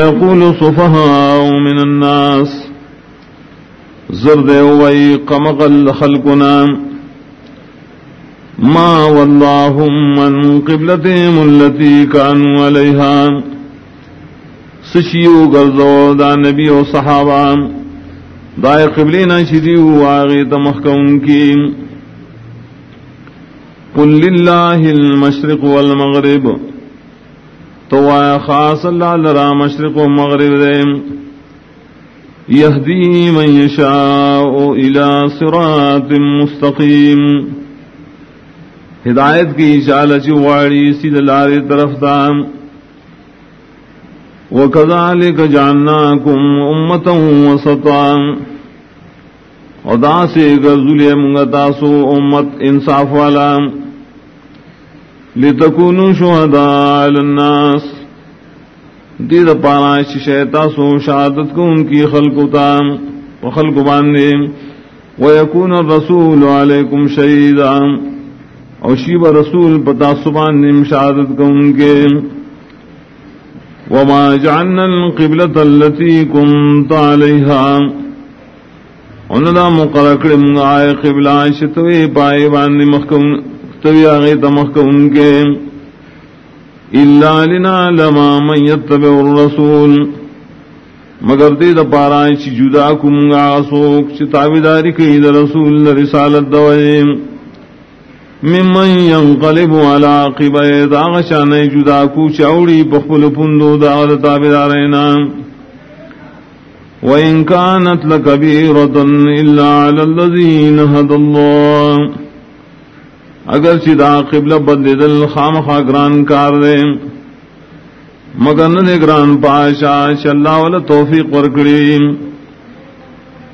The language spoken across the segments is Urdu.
سيقول صفهاء من الناس. زرد وي قمق خلقنا. ما واللهم من قبلتهم التي كانوا عليها سشیو گرزو دا نبی و صحابہ. دائے قبلینا شدیو آغی تمخکون کی. قل للہ المشرق والمغرب. تو آیا خاص اللہ لرا مشرق و مغرب دے. یہدی من یشاء الى صراط مستقیم. ہدایت کی چالچ واڑی سید لاری طرف دام وكذلك جعلناكم أمة وسطا. ودا سے گزلے منگتاسو امت انصاف والا. لتكونوا شهداء على الناس دید پارا شیتا سو شہادت کو ان کی خلق تام وخلق باندے ويكون الرسول عليكم شهيدا او شیب رسول پتا سبان شہادت کو ان کے وما جعلنا القبلة التي كنت عليها وندا مقرر من آئے قبلہ شتوی پائے باندی مخکم توی آغی تمخکم کے۔ اللہ لنا لما من يتبع الرسول۔ مگر دے دا پارائے چی جدا کم سوک، چی تابداری کئی دا رسول دا رسالت دوئیم ممن ينقلب على عقبه داغ شان جدا کو چوڑی بخل پندو داغ تابدارنا وإن كانت لكبيرة إلا على الذين هدى الله اگر چدا قبل بدل دل خام خاگران کار دے، مگر نہ گران پاشا چلا ولا توفیق ورکڑی۔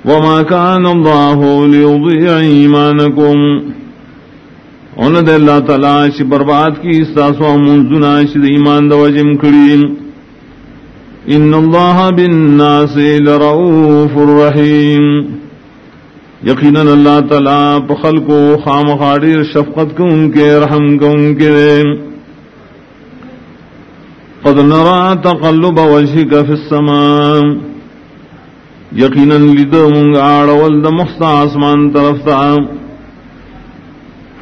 وما كان الله ليضيع إيمانكم ان دے اللہ تعالی چ برباد کی ساسو منزنا چ ایمان دو جم کڑی۔ ان اللہ بالناس لرؤوف الرحیم۔ یقینا اللہ تعالی بخل کو خام خاڑی شفقت کو ان کے، رحم کو ان کے۔ قد نرى تقلب وجهك في السماء۔ یقینا لدم آڑ ولد مخصا آسمان طرف تام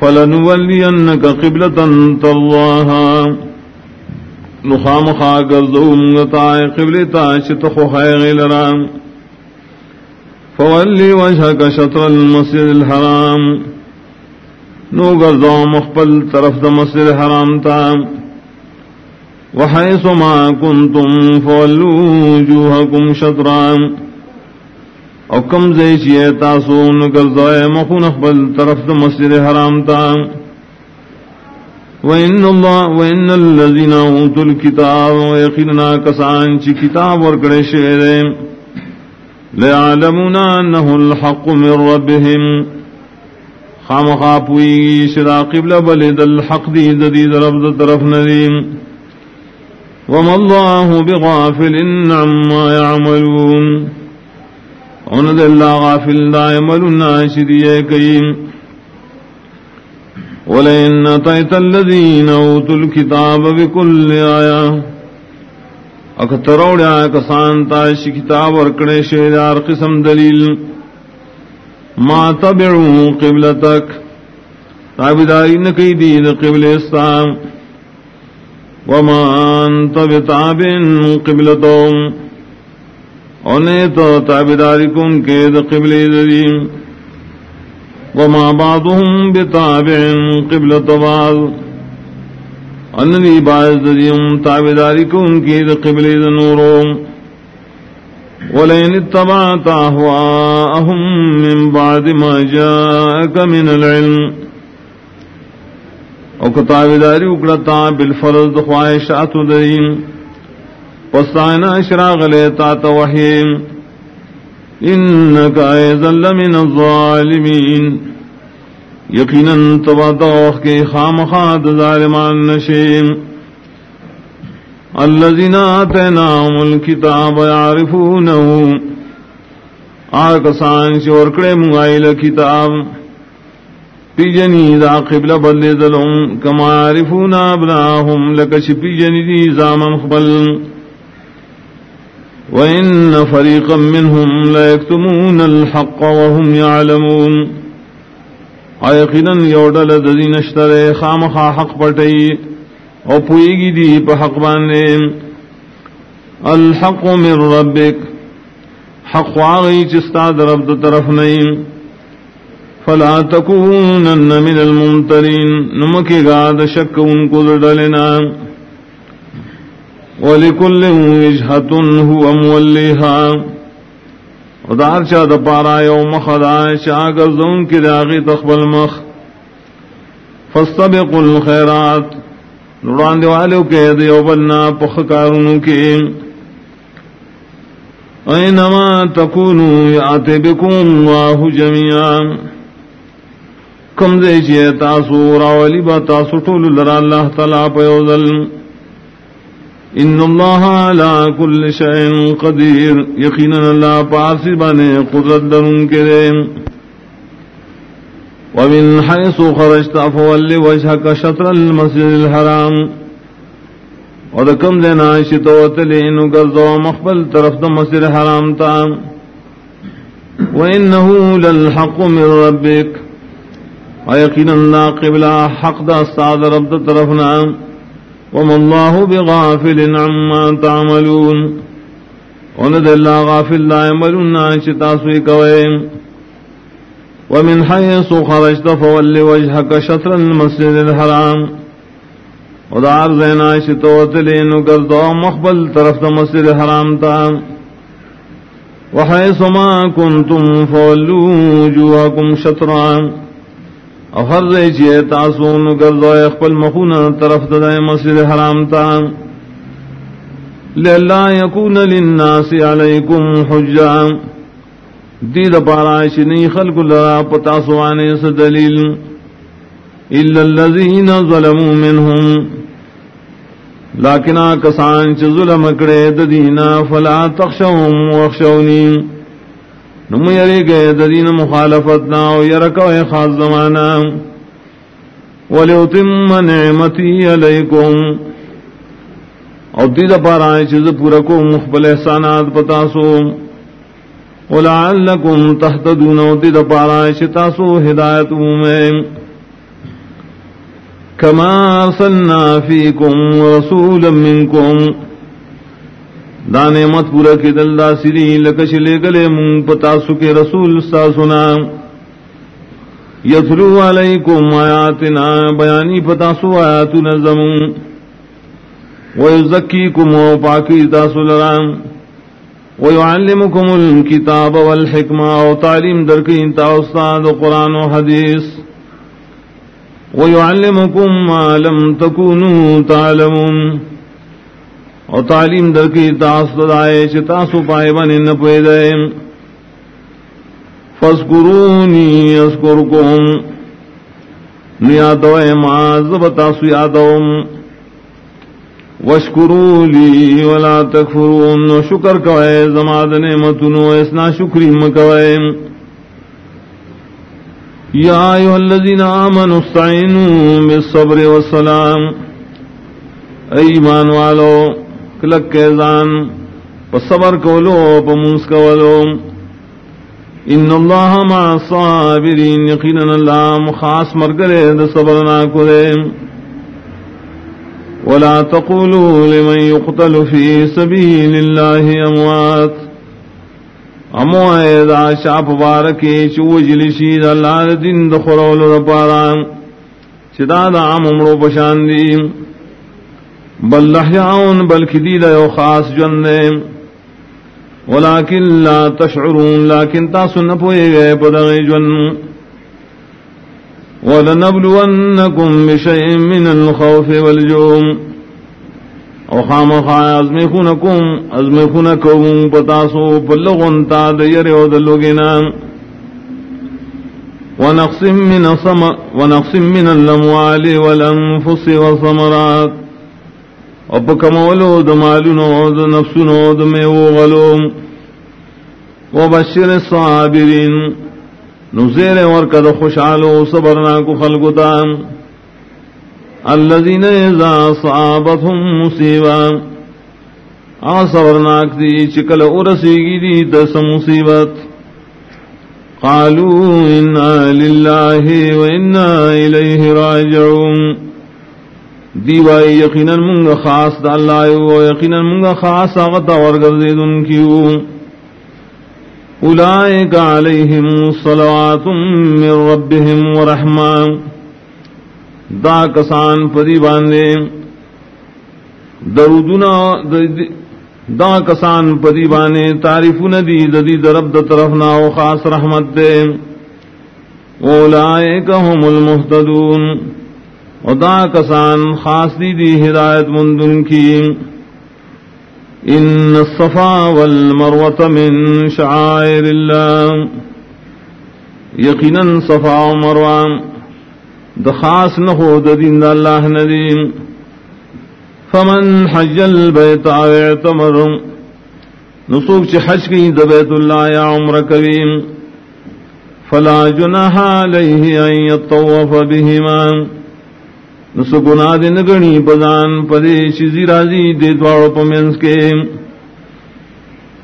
فلنولینک قبلتا ترضاها نخام خاگر زومتا قبلتا شتخ خیغ لرام فولی وجهك شطر المسجد الحرام. نو گرزو مخبل طرف دا مسجد الحرام تا. وحيث ما كنتم فولوا وجوهكم شطرام او کم زی چی تاسو نگر زوئے مخون اخبل طرف دا مسجد حرام تا. وَإِنَّ اللَّهَ وَإِنَّ الَّذِينَ أُوتُوا الْكِتَابَ وَيَقِينَنَا كَسَانْ چی کتاب ورکڑے شیرے لِعَلَمُنَا أَنَّهُ الْحَقُّ مِنْ رَبِّهِمْ. خام خاپوئی شدا قبل بلد الحق دی دید رب دا طرف ندیم. وَمَا اللَّهُ بِغَافِلٍ عَمَّا يَعْمَلُونَ. ان اللہ غافل دائمل ناشدی کئیم ولئن اتیت الذین اوتوا الكتاب بكل آیا اکتروڑیا کسان تائش کتاب ورکڑے شیدار قسم دلیل ما تبعو قبلتک تابداری نکی دید قبل اسلام وما انت بتابن قبلتوں انہیں تو تابداری کن کے دا قبل دریم وما بعضهم بتابع قبلت بعض اننی باعث دریم تابداری کن کے قبل نوروں ولئن اتبعت اهواءهم من بعد ما جاءك من العلم. او کتابداری اکڑتا بالفرض خواہشات دریم پستانا اشراغ لیتا توحیم. انکا ایزل من الظالمین. یقینا تبا دوخ کے خامخاد ظالمان نشیم. الذين آتيناهم الكتاب يعرفونه آکسان شور کڑے منگائل کتاب. پی جنی دا قبل بدل دلوں کما عرفونا ابناهم لکش پی جنی دی زامن خبل. وإن فريقا منهم لا يكتمون الحق وهم يعلمون. آيقنا يودل دزين اشتري خامخا حق پتئي او پوئيگي دي پا حق بانين الحق من ربك حق عغي چستاد رب طرف نين فلا تكونن من الممترين نمكي غاد شك انكو دلنا ولكل وجهة هو موليها ودار چا دا پارا یوم خدا شا گرزون کی داغی تخبل مخ، فاستبقوا الخيرات. نوران دیوالو کے دیو بلنا پخ کارونو کی اینما تکونو یاتی بکم اللہ جميعا کم دے چیئے تاسو راولی با تاسو طول لرا اللہ تلا پیوزل ان اللہ على كل شيء قدير. یقینا اللہ پاسی بنے، قدرت درن کے دے ومن حيث خرجت فول وجهك شطر المسجد الحرام. ودکم دینا شتو تلین گرزو مخبل طرف دا مسجد الحرام تا. وإنه للحق من ربك. ويقين الله قبل حق دا استعاد رب دا طرفنا. وما الله بغافل عما تعملون. وند الله غافل لا يعملون شتاسوي كوين ومن حيث خرجت فول وجهك شطر المسجد الحرام. ودار زينا شتوتلين قردو مخبل طرف المسجد الحرام تا. وحيث ما كنتم فولوا وجوهكم شطران او ہر رئی چیئے تاسون گردو اخپل مخون طرف دائے مسجد حرام تا لئلا یکون للناس علیکم حجا دید پارائش نی خلق لرا پتاسوانے سے دلیل؟ الا اللذین ظلموا منہم لیکن آکسان چھ ظلم اکڑے ددینا فلا تخشوهم واخشونیم نم یری گئے ددین مخالفت نا یرکو خاص زمانہ۔ ولیتم نعمتی علیکم۔ او دید پارا چیز پورا کو مخبل احسانات پتاسو ولعلکم تحتدون او دید پارا چتاسو ہدایت میں کما ارسلنا فیکم رسولا منکم۔ دانے مت پورا کی دلدا سری لکش لے گلے من پتا سکے رسول سا سنا. یتلو علیکم آیاتنا، بیانی پتا سو آیات نظم ویزکیکم و پاکی تاسو لرام ویعلمکم الكتاب والحکمہ و تعلیم درکین تا استاد قرآن و حدیث. ویعلمکم ما لم تکونو تعلمون. او تعلیم در کی تاس دائے چ تاسو پائے بن نہ پے دے۔ فذکرونی اذکرکم۔ نیا دو ما زب تاسو یادوم وشکرو لی ولا تکفرون۔ نو شکر کوئے زماد نعمتنو اسنا شکری مکوئے یا ایوہ الذین آمنوا استعینوا بالصبر والسلام۔ ایمان والو کلک کے زان، پا صبر کولو، پا منس کولو۔ ان اللہ ما صابرین یقینا اللہ مخاص مرگرے دا صبرنا کلے ولا تقولوا لمن يقتل في سبيل الله اموات۔ امو ایدا شاپ بارکی چو جلشی دا اللہ دین دخرول دا پارا۔ چدا دا عام عمرو پشاندیم بل لحیاؤن بلکہ دید او خاص جنے ولیکن لا تشعرون لیکن تاسو نپوئے گئے پدغی جن۔ ولنبلونکم بشیء من الخوف والجوم او خام خواہ ازمی خونکم ازمی خونکم پتاسو پلغن تا دیر او دلوگینا ونقسم من, ونقسم من الاموال والانفس والثمرات۔ اپ کمولو دمالونو د نفسونو، د میو غلو. و بشر الصابرین نزیر ورکد خوشحالو صبرنا کو خلقو تام الذين اذا صابتهم مصيبا صبرناک دی چکل ارسی گی دی دس مصیبت. قالوا انا لله وانا الیہ راجعون. دیوائی یقینا منگا خاص دا اللہ و یقینا منگا خاص آغتا ورگردن کیو اولائک علیہم صلوات من ربهم ورحمان دا کسان پدی باندے درودنا دا کسان پدی بانے تعریف ندی ددی درب د طرف نا و خاص رحمت دے. اولائک هم المحتدون و دا کسان خاص دی دی ہدایت مندن کی۔ ان الصفا والمروت من شعائر اللہ۔ یقینا صفا و مروان دا خاص نخو دا دین اللہ ندیم فمن حج البيت او اعتمر۔ نسوک چی حج کی دبیت اللہ یا عمر کریم۔ فلا جناح علیہ ان یطوف بہما۔ نسوکنا دن گنی پدان پدے چیزی رازی دے دوارو پمنس کے۔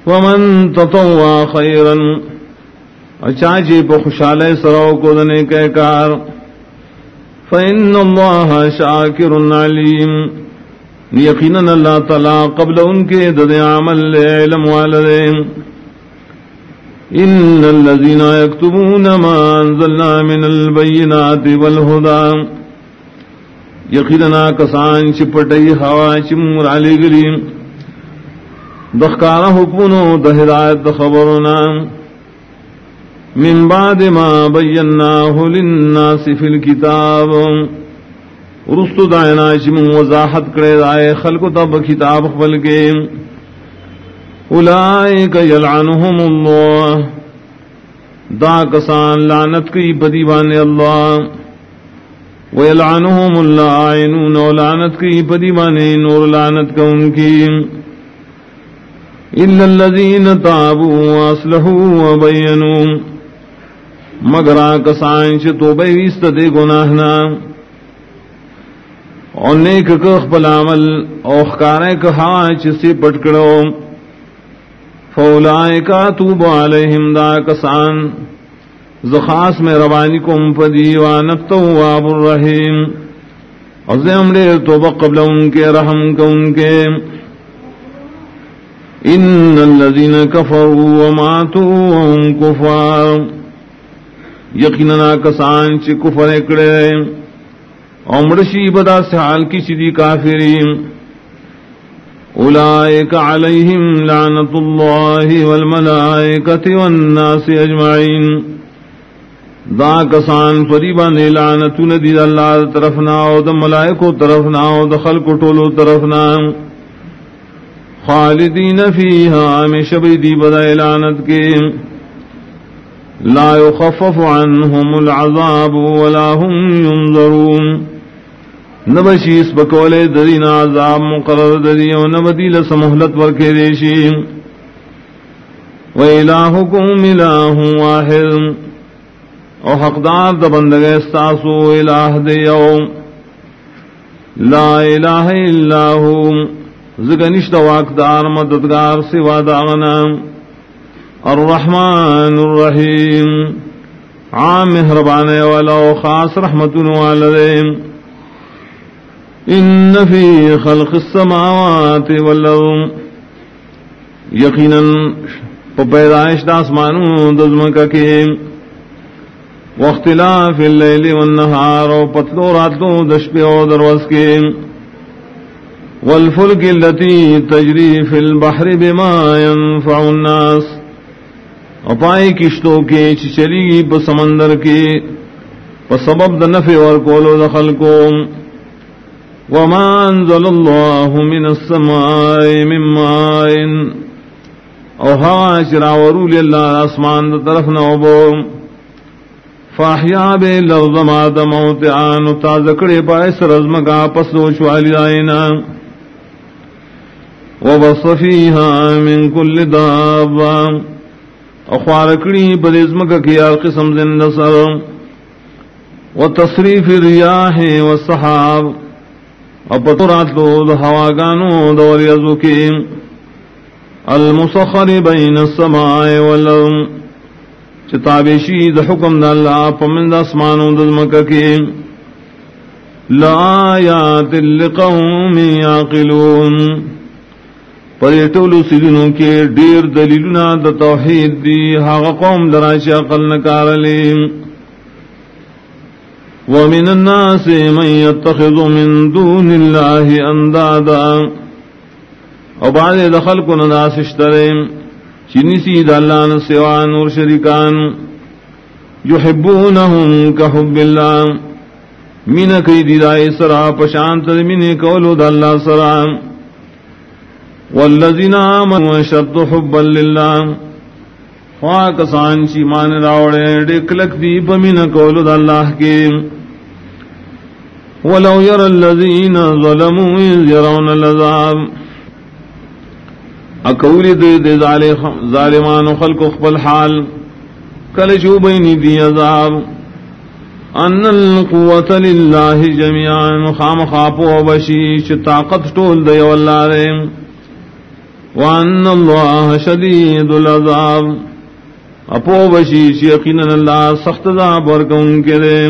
ومن تطوع خیرا اچاچی پا خوشالے سرو کو دنے کے کار۔ فإن الله شاكر عليم۔ یقیناً اللہ تعالی قبل ان کے دد عمل لے علم والدین ان الذين يكتبون ما انزلنا من البينات والهدى۔ یقینا کسان چپٹئی ہوا چمر علی گلی. دخکارا حکمنو دہدایت خبرنا من بعد ما بیناہ للناس فی الكتاب. رستو دائنا چم وضاحت کرے دائے خلق تب کتاب خبل کے. اولائک یلعنہم اللہ. دا کسان لعنت کی بدیوان اللہ. ویلعنہم اللہ آئینون و لعنت کی بدیوان نور لعنت کا ان کی إلا الذين تابوا وأصلحوا وبينوا مگر کسان چ توبہ ویست دے گناہنا اور نیک کخ بل عمل اوخکارے کہا چسی پٹکڑو فولائے کا توب علیہم دا کسان زخاص میں روانی کم پدی وانت واب الرحیم عظیم لے توبہ قبل ان کے، رحم کا ان کے. ان الذين كفروا وماتوا وهم كفار یقینا کسان چ کفر کڑے امرشی بدا سے کی چیزی کافرین. اولئک علیہم لعنت اللہ والملائکت والناس اجمعین. دا کسان فریبان لعنتو ندید اللہ دا طرفنا او دا ملائکو طرفنا او دا خلق طولو طرفنا خالدین فیہا ہمیشہ بیدی بدا لعنت کے لا يخفف عنهم العذاب ولا هم ينظرون. نبشیس بکولے ددین عذاب مقرر ددی و نبدیل سمحلت ورکے دیشی و الہکم الہ واحد. او حقدار دا بندگ استاسو الہ دیو لا الہ الا ہو. زگنشت واقدار مددگار سوا داغنا الرحمن الرحیم. عام مہربانے والا و خاص رحمت والدین ان فی خلق السماوات والارض. یقینا پیدائش داسمانوں دزمکا کے. واختلاف اللیل والنہار و پتلو راتوں دشپے و دروز کے والفلک اللتی تجری فی البحر بما ينفع الناس. اپائی کشتوں کے چچلی بسمندر کے. بسبب دنفع اور کولو دخل کو وما أنزل الله من السماء من ماء. او ہاں هوا شراورو لله اسمان طرف نوبو فاحیا بے لفظ ما دموت آن تازکڑے پائس رزم کا پسو شوالی آئینا. وبصفیها من كل دابا. اخوارکڑی بدزم کا کیا قسم زند سر. وتصریف الریاح والصحاب اپتو رات لو دو ہوا گانو دوری ازو المسخر بین السماء والارض. چتابشی د حکم د اللہ پمند اسمان و دزمکہ کی. لآیات لقوم یاقلون. پر ټولو سیدونو کې ډیر دلیلونه د توحید دی هغه قوم دراشي عقل نکارلې ومن الناس من يتخذ من دون الله اندادا. او بعد دخل کو ناس اشتریم چنی سید اللہ نے سوا نور شریکان يحبونهم كحب الله مین کئی دیدائی سرا پشانت من کولو دا اللہ سرا والذین آمنوا شد حبا للہ خواہ کسان چی مان راوڑے ڈکلک دی پمین کولو دا اللہ کے ولو یر الذین ظلموا اذ یرون العذاب اکولی دے دے ظالمان و خلق اخبر حال. کل جو بینی دی عذاب. ان القوة لله جميعا خام خاپو وبشي طاقت طول دي والله وان الله شديد العذاب. اپو بشي يقينا الله سخت عذاب ورکون کرے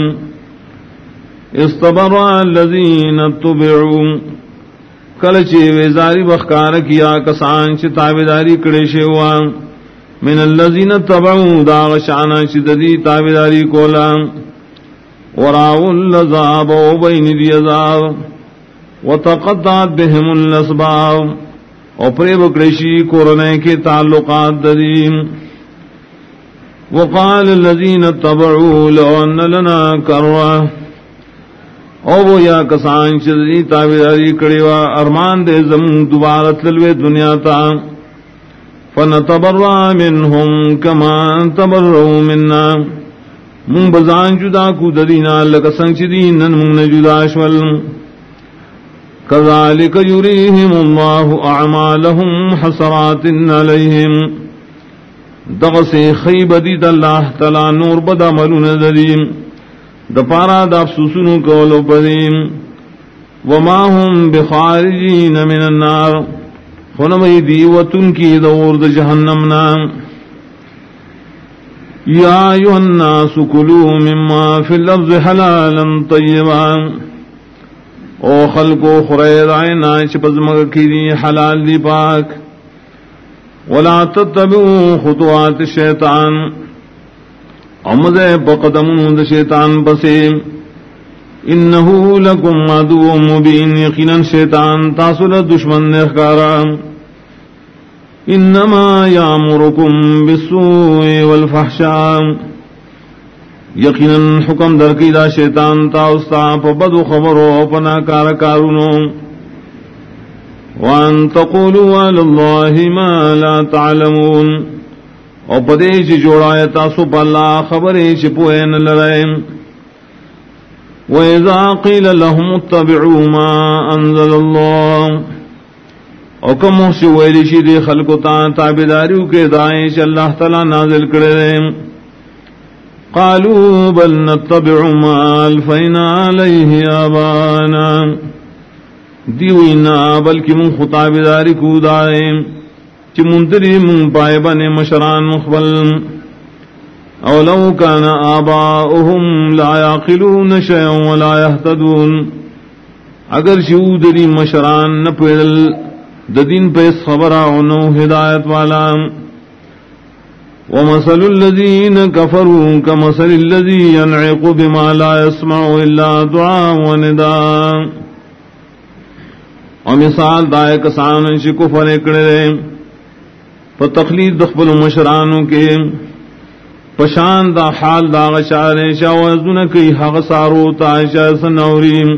استبرا الذين اتبعوا کل چی ویزاری بخکار کیا، کسان چی تابداری کڑے شیوا من الذين تبعوا دا شانا چی ددی تابداری کولا وراو اللذاب و بین وبين اليذاب وتقطعت بهم الاسباب. وپریب کرشی کورنے کے تعلقات ددیم وقال الذين اتبعوا لو ان لنا کروا او وہ یا کسان چی چدی تابعداری کڑیوا ارمان دے زم دوبارہ تلوے دنیا تا فنتبرع منهم كما تبرؤوا منا من بزان جدا کو ددینا لک سنگ چدین نن من جدا شول كذلك يريهم الله اعمالهم حسرات عليهم دغس خيب دي الله تعالى نور بدا ملون ذريم دپارا دا افسوسونو کولو پدیم وما هم بخارجين من النار. خنمی دیوتن کی دور دا جہنم نام یا ایوہ الناس کلو مما فی اللفظ حلالا طیبا. او خلقو خرید آئینا چپزمگ کی دی حلال دی پاک. ولا تتبعو خطوات الشیطان امد بقدم د شیطان بسیم انہو لکم عدو مبین، یقینا شیطان تاسل دشمن نخکارام انما یامرکم بالسوء والفحشاء۔ یقینا حکم در کی دا شیطان تا استا پا بدو خبرو پنا کار کارونو۔ وان تقولوا على الله ما لا تعلمون۔ او پدے چ جوڑا تاسو پلا خبرے چ پوین لرائم وَإِذَا قِيلَ لَهُمُ اتَّبِعُوا مَا أَنزَلَ اللَّهُ او کم سی ویلی شی دی خلقو تا تابداریو کے دائیں چا اللہ تعالی نازل کرے دیں قالوا بل نتبع ما الفینا علیہ آبانا. دیوینا بلکہ من خطابداری کو دائیں چی منتری من پائے بنے مشران مخبل. او لو کان آباؤهم لا یاقلون شیئا ولا یحتدون اگر شیودری مشران نپیدل ددین پہ خبر عنو ہدایت والا. ومثل الذين كفروا كمثل الذي ينعق بما لا يسمع الا دعاء ونداء ومثال دائے کسان شی کفر اکڑے پا تقلید دخبل مشرانوں کے پشان دا حال دا غشارے شاوزن کی حق سارو تائشہ سنوریم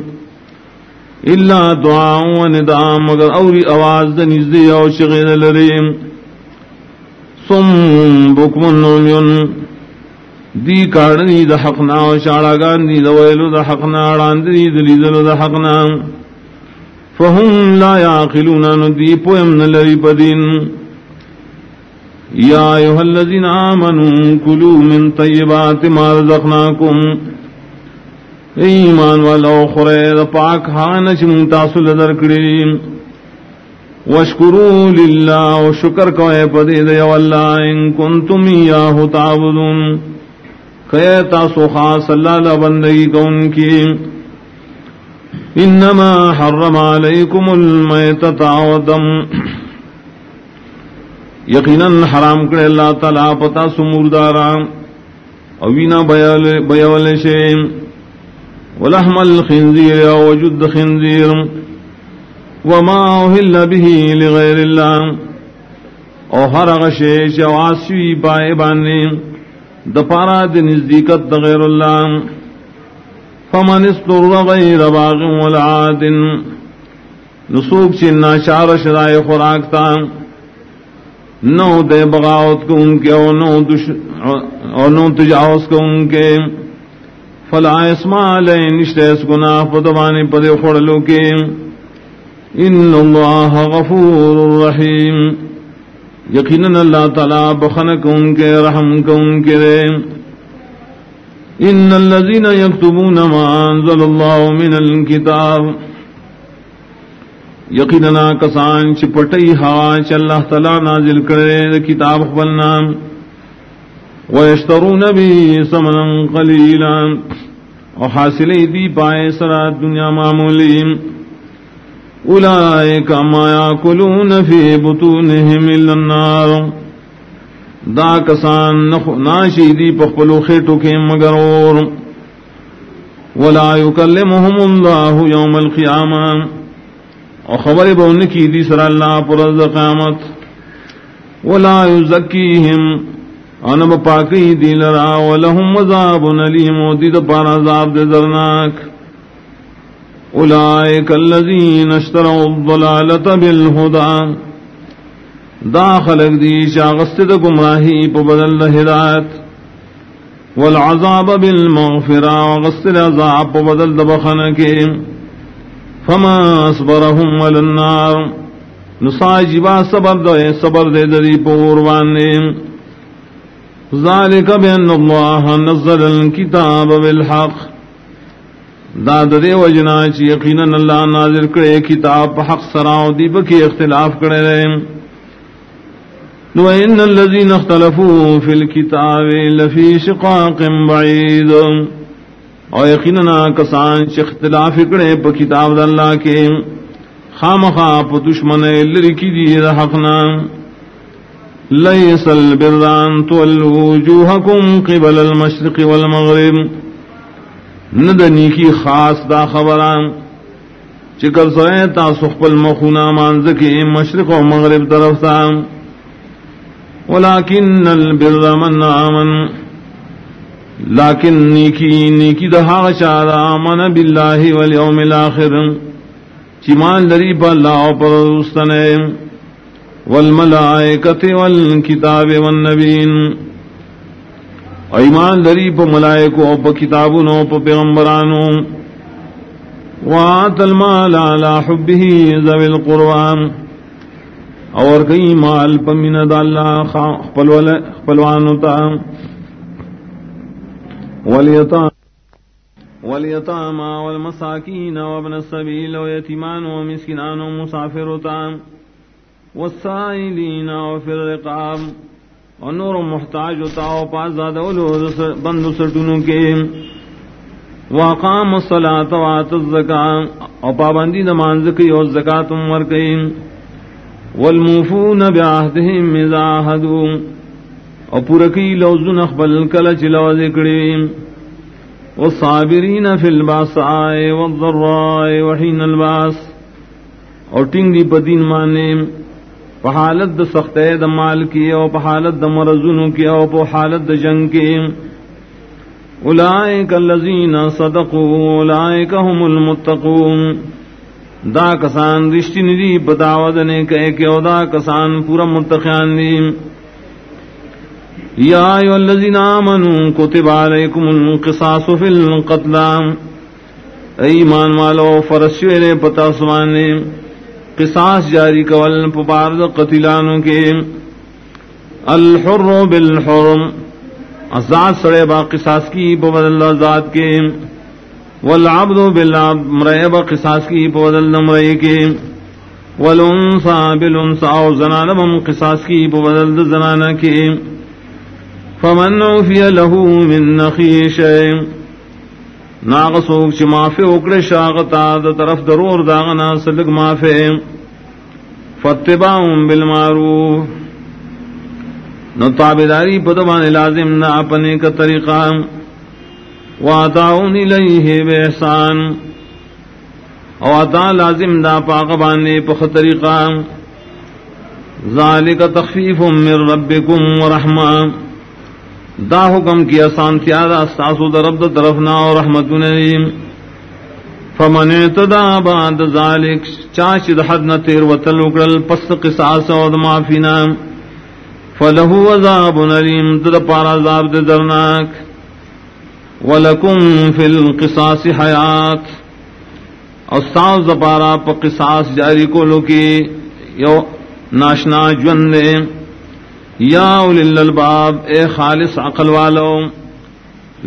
الا دعا و ندا مگر اوری آواز د نزدې او شغیر لریم سم بکمن نومیون دی کارنی د حقنا او شاړاګان دی د ویلو د حقنا اړاند دی د لیدلو حقنا فهم لا يعقلون ان دی پویم نلری پدین یا ایها الذین آمنوا کلوا من طیبات ما رزقناکم۔ ایمان والا خورے دا پاک ہاں نچ منتاسل در کری وشکرو للہ و شکر کو اے پدی دے واللہ ان کنتم یاہو تعبدون۔ خیتا سو خاص اللہ لبندگی کون کی۔ انما حرم علیکم المیتتا و دم۔ یقینا حرام کرے اللہ تعالی پتا سموردارا اوینا بیول شیم ولحم الخنزیر وجد خنزیر وما أهل به لغير الله. او ہر هر غشي شواسي پائے باندې د پارا د نزدېکت د غیر الله. فمن استر غیر باغ ولا عاد. نسوک چې ناشار شرای خوراک تا نو دے بغاوت کو ان کے او نو دش او نو تجاوز کو ان کے۔ فلا اسما علی نشتے اس گناہ پدوانی پدے خوڑلو کے ان اللہ غفور رحیم یقینا اللہ تعالی بخن کون کے، رحم کون کے رے ان الذين يكتبون ما انزل الله من الكتاب۔ یقینا کسان چپٹئی ہوا چ اللہ تعالی نازل کرے کتاب خپلنا ويشترون به ثمنا قليلا اور حاصل دی پائے سرا دنیا معمولی اولئك ما ياكلون في بطونهم الا النار. دا کسان ناشی دی پخپلو خیٹو کے مگر اور. ولا يكلمهم الله يوم القيامه اور خبر بون کی دی سر اللہ پر قیامت، ولا يزكيهم انا پاکی دی لرا، ولهم عذاب الیم ودی پار عذاب دے درناک اولئك الذين اشتروا الضلالة بالهدى داخل دی شاغست دا گمراہی پا بدل دا ہدایت، والعذاب بالمغفرہ وغست عذاب پا بدل دا بخنکے۔ فما اصبرهم وللنار نصاجبا صبر دے صبر دے دری پوروانے ذالک بین اللہ نزل الكتاب بالحق. دا دے وجنا چی یقینا اللہ نازل کرے، کتاب حق سراؤ دی بکی اختلاف کرے رہے. وَإِنَّ الَّذِينَ اخْتَلَفُوا فِي الْكِتَابِ لَفِي شِقَاقٍ بَعِيدٍ اور یقینا کسان چی اختلاف کرے پا کتاب دا اللہ کے خام خواب دشمن لرکی دی دا حقنا لَيْسَ الْبِرَّانْ تُوَلُّوا وُجُوهَكُمْ قِبَلَ الْمَشْرِقِ وَالْمَغْرِبِ۔ ند نیکی خاص دا خبران۔ چکر سوئے تا سخپل مخونا مانز کی مشرق و مغرب طرف تا۔ ولیکن البر من آمن۔ لیکن نیکی نیکی دا حاغ چارا آمن باللہ والیوم الاخر چیمان لری پا اللہ پر رستنے والملائکت والکتاب والنبین ایمان لری پا ملائکو پا کتابونو پا پیغمبرانو. وآت المال على حبه ذوی القرآن. اور کئی مال پا من دا اللہ خپلوانو تا. والیتاما والمساکین وابن السبیل ویتیمان ومسکنان ومسافر تا والسائلین وفي الرقاب اور نور محتاج ہوتا ہو پاس زیادہ بند سٹنوں کے واقام صلاۃ وات الزکام اور پابندی نماز کی اور زکات عمر کی والموفون بعهدهم اذا عهدوا اور پورکی لوز نخبل کل چلو ذکری والصابرین فی الباساء والضراء وحین الباس۔ اور ٹنگ دی بدین مانے۔ پہالت د سخت د مال کی او پہالت د مرزن کی او پہالت د جنگ کی۔ اولائک الذین صدقوا اولائک هم المتقون۔ دا کسان رشتی ندی بداود نے کہے کہ او دا کسان پورا متقیان دی۔ یا ایو الذین آمنوا کتب علیکم القصاص فی القتل ایمان والو فرشوے پتا سوانے قصاص جاری کول پپارد قتلانوں کے. الحر بالحرم. ازاد سڑے با قصاص کی پبدل ذات کے. والعبد بالعبد، مرے با قصاص کی پبدل نمرے کے. والانسا بالانسا او زنانا بم قصاص کی بدل د زنانا کی فمن عفی له من نخی شیء ناغسوک چ معافی اوکڑے شاغتا د طرف درور داغنا سلگ معافی فتباع بالمعروف. نو تابداری پدبان لازم نہ اپنے کا طریقہ. واتاؤن الیہ بحسان او عطا لازم دا پاقبانے پخ طریقہ. ذالک تخفیف من ربکم ورحمہ. دا حکم کی آسان تیارا استاسو دا رب دا طرفنا و رحمت نریم فمن اعتدا بعد ذالک چاچ دا حد نتیر و تلوکرل پس قصاص و دا معافینا فلہو عذاب نریم دا پارا عذاب دا درناک۔ ولکم فی القصاص حیات۔ اور استاذ زپارا پا قصاص جاری کو لو یو ناشنا جون دے۔ یا اولی الباب، اے خالص عقل والو،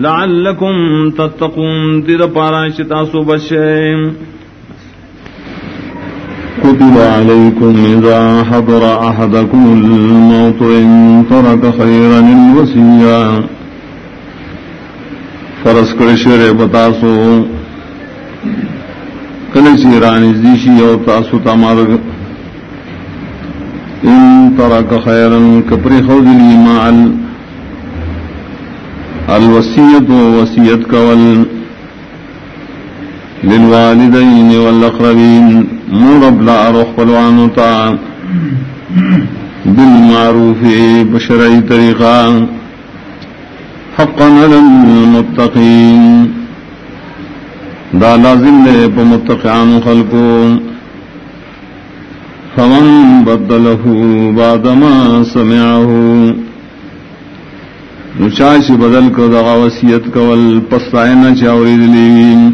لعلکم تتقون تیر پارا شتاسو بشے كتب عليكم إذا حضر أحدكم الموت إن ترك خيرا الوسيا فرس کرشر بتاسو کل رانی دیشی او تاسو تامارگ ان ترک خیرن کپری خود لی مال الوسیت و وسیت کول للوالدین مورب لا روح پلوانو تا بالمعروف بشرعی طریقہ حقا للمتقین دا لازم دے پا متقعان خلقو. فمن بدلہو بعدما سمعہو نچاش بدل کو دغا وسیعت کول پسائنا چاوری دلیوین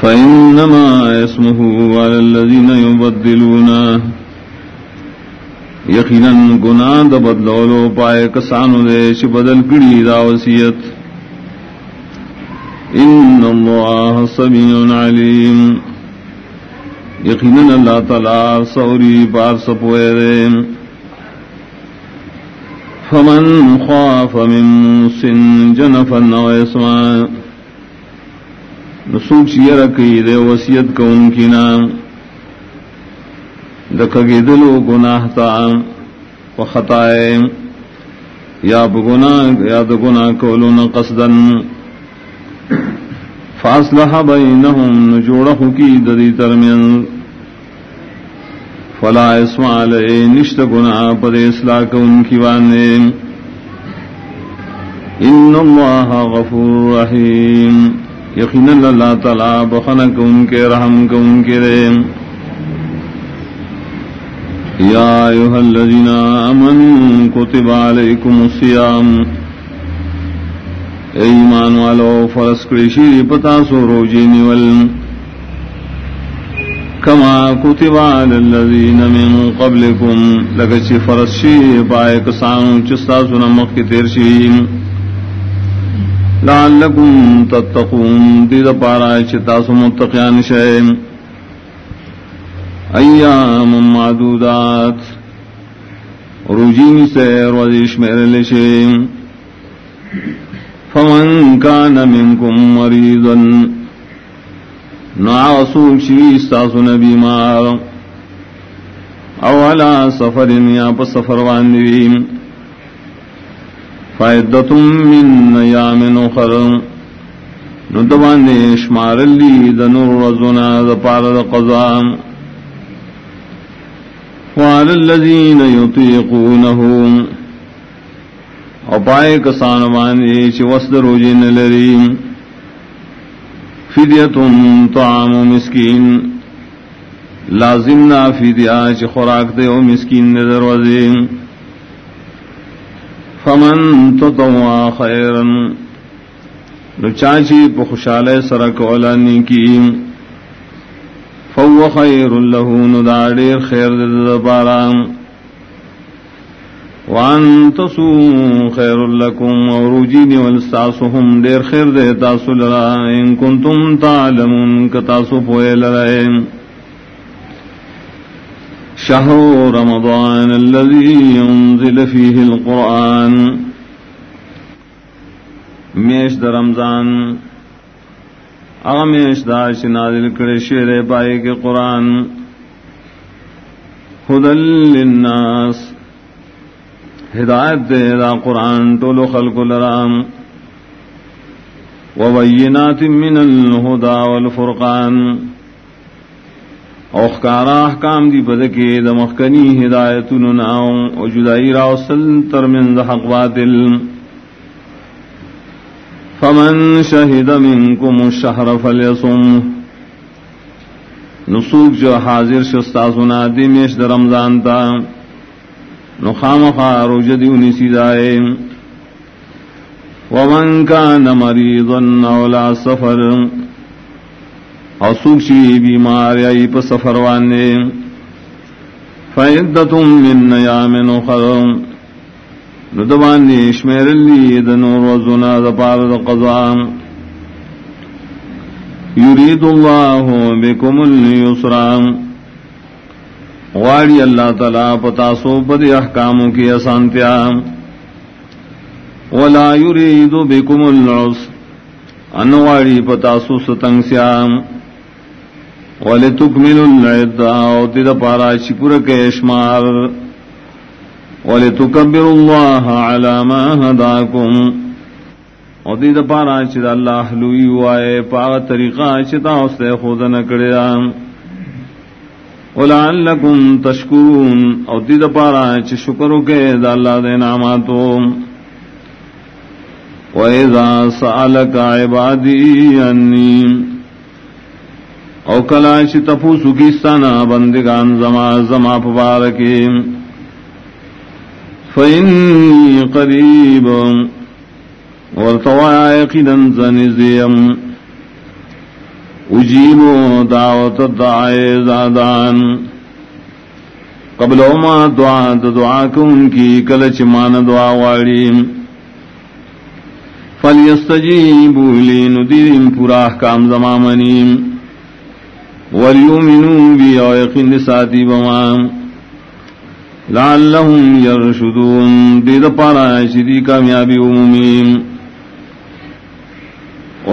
فإنما اسمه على الذين يبدلون. یقینا گناہ د بدلولو پائے کسانو دے چ بدل کڑی دا وصیت. ان اللہ سمیع علیم یقینا اللہ تعالی سوری پار سپوئے دے۔ فمن خاف من سن جنفا نو اسما۔ نسوچ یرکی دے وسیعت کو ان کی نام۔ دکھگی دلو گناہ تا وخطائے یا بگناہ یا دگناہ کولون قصدن فاصلح بینہم، نجوڑہ کی دری ترمین فلا اسم علی نشت گنا پد اصلاح کو ان کی وانے ان اللہ غفور رحیم یقینا اللہ تعالی بخنک ان کے رحم کو ان کے رحم یا ایوہ الذین آمنوا کتب علیکم السیام ایمان والو فرس کرشی پتا سو روجی نیول۔ کما کتبا للذین من قبلکم لگچی فرس پائے کسانو چستا سنا مخی تیر شی لعلکم تتقون دید پارا چتا سو متقیان شیم ایام معدودات، روجی سیر وزیش میرے لشیم فمن کان منکم كان منكم مريضا نعصوك شويستاس نبي مار او على سفر يا بسفر واندوين فائدة من ايام اخر ندوان شمار اللي دنور رزنا دپار وعلى الذين اپائے کسان باندې چې وسد روزي لري فدیتم طعام مسکین۔ لازم نا فدیا چې خوراک دی او مسکین نه دروازه فمن تطوع خیرا نو چاچی په خوشاله سره کولا نیکی۔ فهو خیر له، نو دا ډیر خیر دې د باران وان تسو خیر لکم وروجین والستاسهم دیر خیر دے تاسو لرا ان کنتم تعلمون کتاسو پوئے لرائے شهر رمضان الذي ينزل فيه القرآن۔ میش د رمضان۔ امیش داش نازل کرے شیر پائے کے قرآن۔ خدل للناس۔ ہدایت دے دا قرآن ٹولو خلق الرام وبینات من الہدا والفرقان. اوخکارا احکام دی بدکے دا مخکنی ہدایت نناو و جدائی راوسل ترمن دا حق باطل. فمن شہد منکم الشہر فلیصم. نسوک جو حاضر شستا سنا دی میش دا رمضان تا. نخام خارو جدی انیسی سیدائے ومن كان مريضا او سفر. او سوچی بیمار ای په سفر باندې فعدتم من ایام اخر ندوان شمیر لی د نور وزنا د پار د قضا. یرید الله بكم اليسر اللہ تعالی پتا سو پد احکاموں کی اسانتیا ولا يريد بكم العس انواڑی پتاسو ستنگ سیام. ولتكملوا العدة او تد پارا شکر کے اشمار ولتكبروا الله على ما هداكم. او تد پارا چد اللہ لوی وائے پا طریقہ چتا اس سے خود نہ کڑیا ولعلكم تشكرون او تد پارا چ شکر کے دا اللہ دے نعماتوں وَإِذَا سَأَلَكَ عِبَادِي أَنِّي، او کلا چی تپو سکیستانا بندگان زما زما پبارکی فَإِنِّي قَرِيبٌ وَرْتَوَا يَقِدًا زَنِزِيَمْ اجیب دعوت دعائے زادان. قبل ما دعا دعا کن کی، کلچ مان دعا واریم فلیستجیبوا لی ندیم پورا احکام زمامنیم ولیومنوا بی او یقین ساتی بمام لعلهم یرشدون. دید پارا شدی کامیابی عمومیم.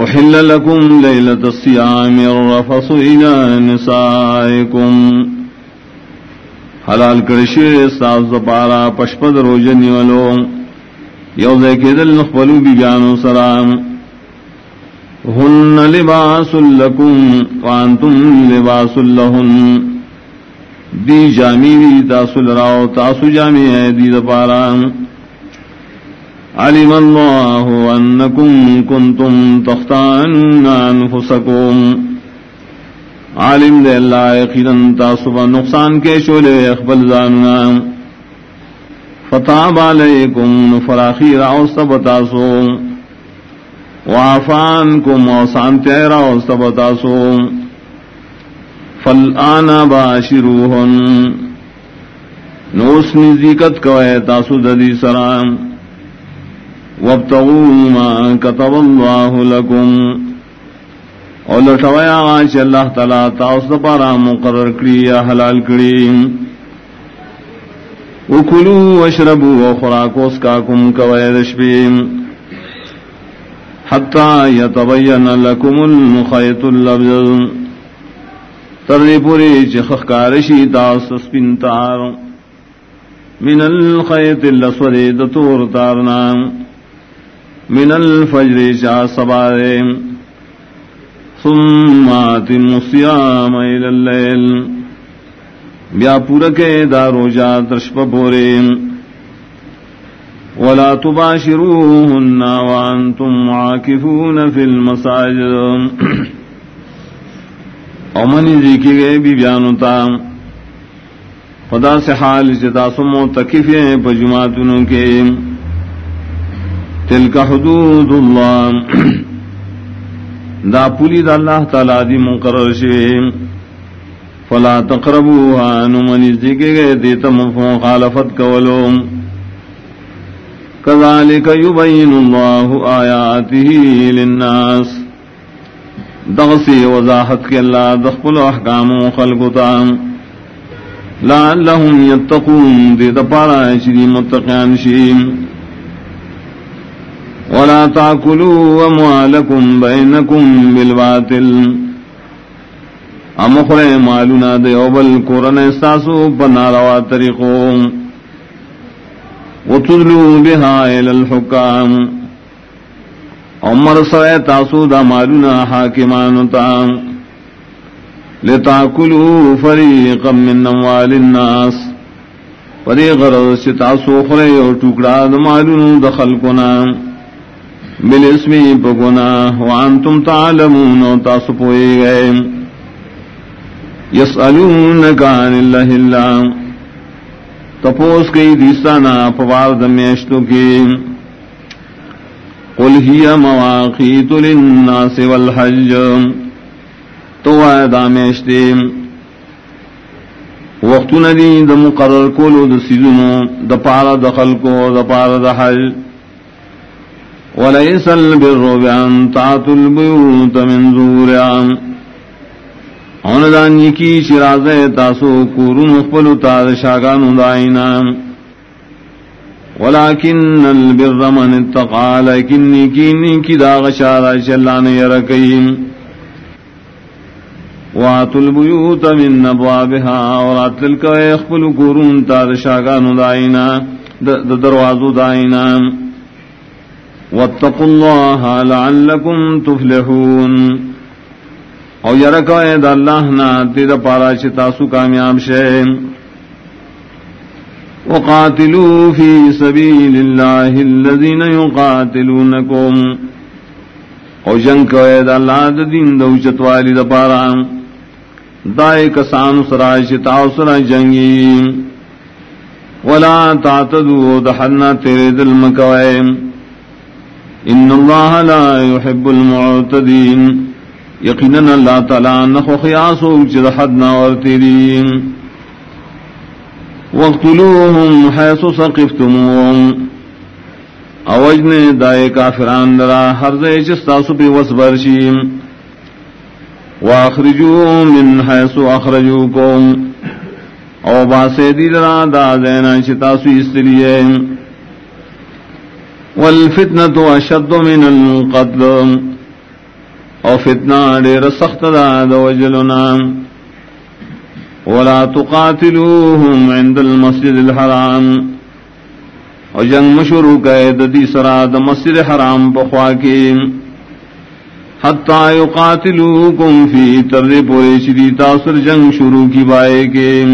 احل لکم لیلت السیام الرفص الى نسائکم حلال کرشی ساز پارا، پشپد روجنی ولوم یو دے دل نخبلو بی بیانو سرام ہن لباس لکم وانتم لباس لہن دی جامی دی تاسو لراو تاسو جامی ہے دی دپارام علم اللہ انکم کنتم تختان انفسکم عالم دے اللہ یقیدن تاسو نقصان کے شولے اخبل زاننام فتاب علیکم فراخی راو سبتاسو وعفان کم وسانتی راو سبتاسو فالآن باشروہن. نوس نزیکت کوئے تاسو ددی سرام. وابتغو ما کتب اللہ لکم اور لٹوئے آغاش اللہ تعالی تاؤس دپارا مقرر کری یا حلال کریم اکلو اشربو و خوراکوس کا کم کوئے حتی یتبین لکم المخیط اللبز. تردی پوری چخخ کارشی تاس سپنتار من الخیط اللسود دتور تارنا من الفجر شا سبارے ثم آتم الصیام الى اللیل بیا پورا کے دارو جا درشپ بورے ولا تباشروهن وانتم عاكفون في المساجد۔ او منی ذکی گئے بی بیانو تا۔ خدا سے حال جتا سمو تکفیں پجماتنوں کے۔ تلک حدود اللہ۔ دا پولی دا اللہ تعالی دی مقرر شویم فلا تقربوها نمنی ذکے گئے، دیتا مفہوم خالفت کولوم كذلك يبين الله آياته للناس۔ دغسی وضاحت کے اللہ دخل احکام و خلقتا لعلهم يتقون دي دپارا شدي متقيان شيم ولا تاكلوا اموالكم بينكم بالباطل. امخر مالنا دے اوبل قرن احساسو بناروا طریقوں وتدلوا بها الى الحكام عمر سوئے تاسو دا مالنا حاکمان تام لتاكلوا فريقا من اموال الناس. پدی غرض سے تاسو خرے اور ٹکڑا دمالون دخل کو کنا بالاسمی پکنا وانتم تعلمون و تاسو پوئے گئے یسألونک عن اللہ اللہ تپوس کئی دیستانا پوار دمیشتو کی قل ہی مواقیت للناس والحج تو دامیشتے وقت ندی د مقرر کولو د سیزنو د پارا دخل کو د پارا د حج وليس البر بأن تعطوا البيوت من زورعا اون دانی کی شراز تاسو کورون اخبلو تاد شاگانو دائنا ولكن البر من اتقا لیکن نیکی نیکی داغ شارا چلان یرکیم. وات البیوت من نبوابها اور اتل کا اخفل قرون تا دشاگان دروازو دائنا واتقوا الله لعلكم تفلحون. او یرکا اید اللہ نا تید پارا چتاسو کامیاب شے وقاتلوا في سبيل الله الذين يقاتلونكم او جنگ کو اید اللہ دین دو چتوالی دا پارا. دائے کسان سرائے شتاؤ سرا جنگی. ولا تعتدو دحنا تیرے دل مکوائے ان اللہ لا يحب المعتدین یقینا اللہ تعالی نخو خیاسو چد حدنا اور تیرین وقتلوهم حیث سقفتموهم اوجنے دائے کافران درا ہر دے چستاسو پی وسبرشیم. واخرجوا من حيث اخرجوكم او باسے دی لرا دا دینا چتا سو استریے والفتنة اشد من القتل. او فتنہ دیر سخت دا دو ولا تقاتلوهم عند المسجد الحرام. او جنگ مشروع قید دی سرا دا مسجد حرام پخواکیم حتی یقاتلوکم فی ترد پورے شدی تاثر جنگ شروع کی بائے کے.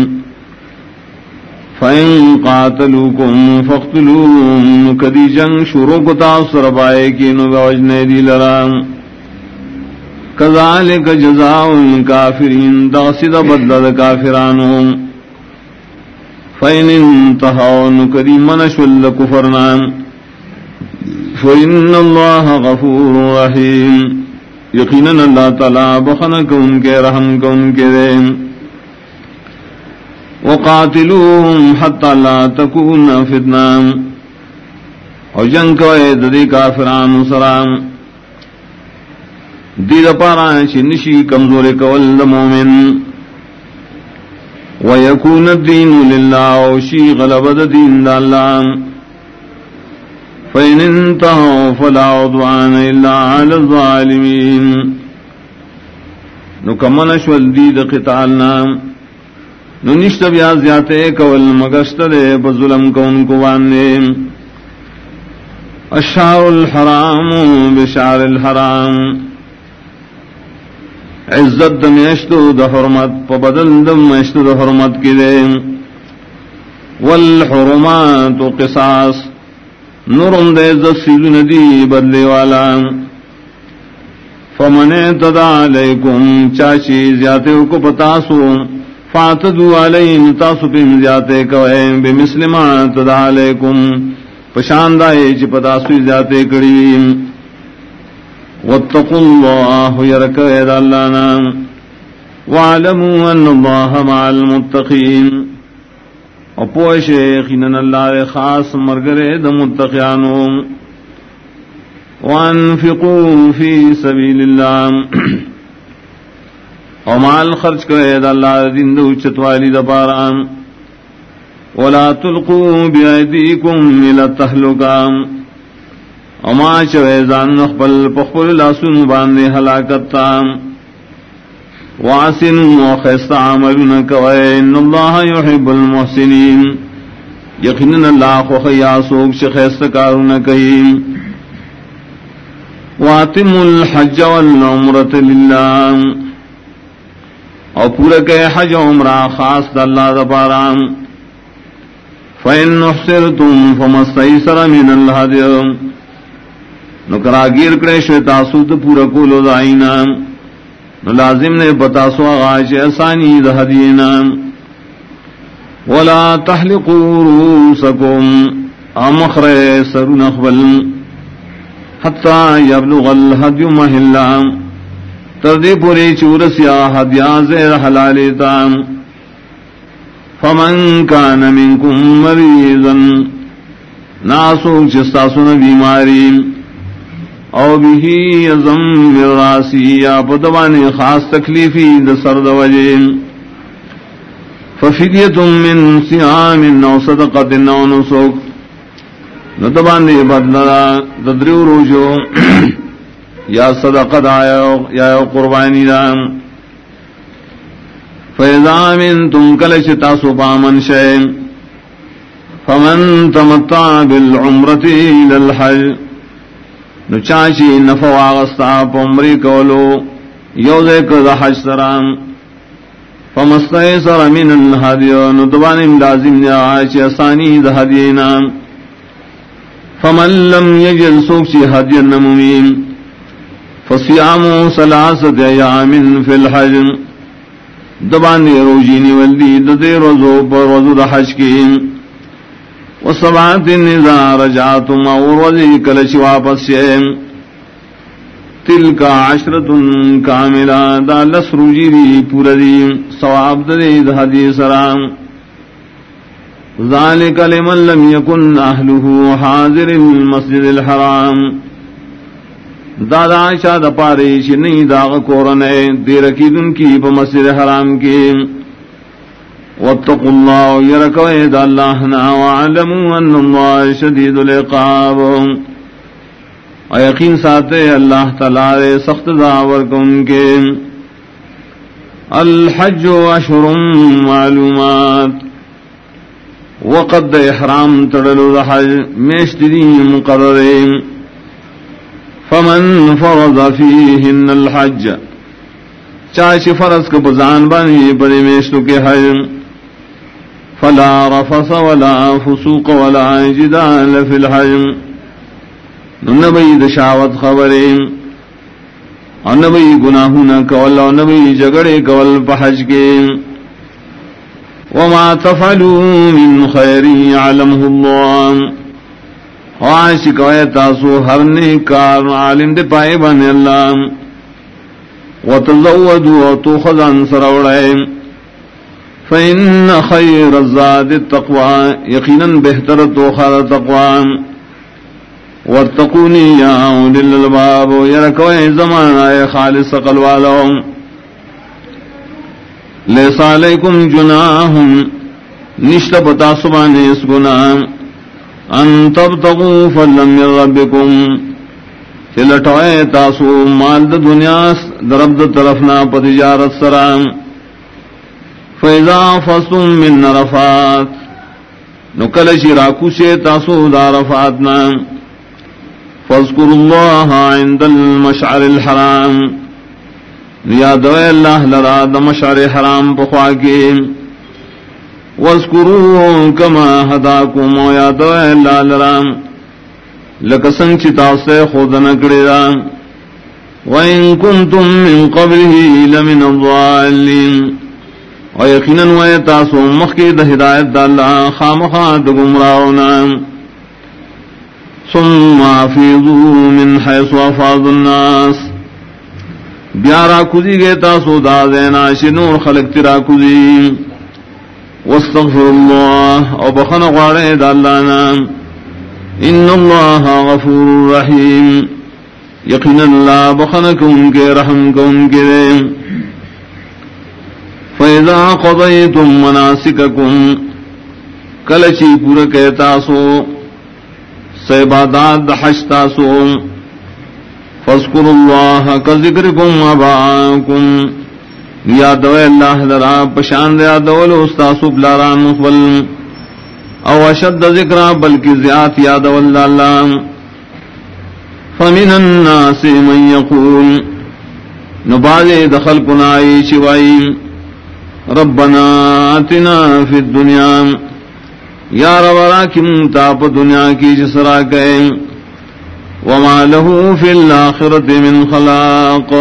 فین قاتلوکم فقتلوم کدی جنگ شروع کو تاثر بائے کے نو بوجنے دی لرام کذالک جزاء الکافرین داسد بدل کافرانو فین انتہاؤ نکری منشول کفرنام فإن الله غفور رحيم. یقیناً اللہ تعالیٰ بخن ان کے رحم کو ان کے وقاتلوهم حتى لا تكون فتنة. او جنگ کو ددی کافران سلام. دی پارا چنشی کمزور کول مومن. ويكون الدين لله او غلب الدين الله فإن انتهوا فلا عدوان إلا على الظالمين نکمن شول دید قتالنا نو نشت بیا زیاتے کول مگشت دے بظلم کون کو باندے اشار الحرام بشار الحرام. عزت دمیشتو دا حرمت، پا بدل دمیشتو دا حرمت کی دے. والحرمات قصاص نورم دے زسیل ندی بدلے والا. فمن تدا علیکم چاچی زیادے کو پتاسو. فاتدو علیہم، تاسو پیم زیادے کوئے بمسلمہ تدا علیکم. پشاندائے چی پتاسو زیادے کریم واتقوا اللہ یرک اید اللہ نام. وعلموا ان اللہ مع المتقین. اپوش یقیناً اللہ خاص مرگرے دم متقیانو. وانفقوا فی سبیل اللہ. او مال خرچ کرے دا اللہ دین دو چتوالی دا پاران ولا تلقوا بأيديكم إلى التهلكة اما چویزان نخبل پخبل لاسن باندے حلاکتا واسن وخیست عملن کوئے ان اللہ يحب المحسنین. یقینن اللہ خو خیاسوک چھ خیست کارون کئی. واتم الحج والعمرت للہ. اور پورا کہ حج عمرہ خاص دا اللہ دا پارام فَإِن نُحْسِرْتُمْ فَمَسْتَيْسَرَ مِنَ الْهَدِيَمْ نو کراگیر کرے شوی تاسو تو پورا کولو دائینا نو لازم نے بتاسو آغاش اسانی دہدینا ولا تحلقوا روسکم امخر سر نخبل حتی یبلغ الحدی محلا. تردی پوری چورسیا حدیان زیر حلالیتا فمن کان منکم مریضا ناسو چستاسو بیماریم او بھی ازم راسی یا پتوان خاص تکلیفی د سرد وجے ففدیتم من سیام نو صدقت نو نسوک. نتبان دی بدلا ددریو روجو. یا صدقت آیا یا قربانی دا. فیضا من تم کلش تاسو پامن شئ، فمن تمتع بالعمرتی للحج نو چاچی نفو آغستا پمری کولو، یو ذکر دا حج سرام فمستی سر من الحدیو نو لازم دیا آچی اسانی دا حدینا. فمن لم یجل سوکچی حدی نمومیم فصیامو سلاست ایام فی الحج دبان دی روجینی والدی ددی روزو پر روزو دا حج کیم وسبعت النذار رجعتم اوروزی کلچ واپس۔ شیم تلک عشرت کاملا دا لس لسروجی دی پورا دی سواب دی دا حدیث سرام ذالک لمن لم یکن اہلہ حاضر المسجد الحرام۔ دادا شاد پاری چنی داغ کورنے دیرکی دن کی پا حرام کی۔ واتقوا الله يركوا يد الله وعلموا أن الله شديد العقاب۔ ويقين ساته الله تعالى سخت دعور کے۔ الحج أشهر معلومات۔ وقد احرام تڑلو الحج میشتری مقرر فمن فرض فيهن الحج. چاچ فرض کو بزان بانی بڑے میشتو کے حج. فلا رفص ولا فسوق ولا جدال في الحجم نبی دشاوت خبریں. نبی گناہونا کول اور نبی جگڑے کول پحج کے. وما تفعلوا من خیر علمه الله خواہش کوئے تاسو ہر نیکار عالم دے پائے بنے اللہ۔ وتزودوا تو خزان سروڑائیں فإن خير الزاد التقوى۔ يقينا بهتر توخار التقوى واتقوني يا أولي الباب يركوه زمان آي خالص قلوالهم ليس عليكم جناهم نشت پتا سبانے اس گناہ۔ ان تبتغوا فلم من ربكم. چلٹوئے تاسو مال دا دنیا درب دا طرفنا پتجارت سرام فیضا فصم من رفات نکل شراکو سے تاسو دا رفات نام فاذکر اللہ عند المشعر الحرام. یاد اللہ لرا دا مشعر حرام پخواکی واذکرو کما حداکم و یاد اللہ لرا لکسن چتا سے خود نکڑی را. وَإِن كُنتُم مِّن قَبْلِهِ لَمِنَ الضَّالِّينَ او یقینا و تاسو مخکی د ہدایت د الله خامخا د گمراهونا ثم افیضوا من حيث افاض الناس. بیارا کدی گئے تاسو دا دینا شنور خلق ترا کدی واستغفر الله او بخن غواره د الله نام ان الله غفور رحیم. یقینا الله بخنکم کے رحم کم کے فَإِذَا قَضَيْتُم مَّنَاسِكَكُمْ کلچی پورا کہتا سو سیبادات دحشتا سو فذکر اللہ کا ذکر کم اباکم یاد اللہ درا پشاند یاد استاسو بلاران مخبل او اشد ذکر بلکہ زیاد یاد اللہ فمن الناس من يقول نبال دخل کنائی شوائی ربنا آتنا فی الدنیا یا رب راکم تاپ دنیا کی جسرا کئے وما له فی الاخرت من خلاق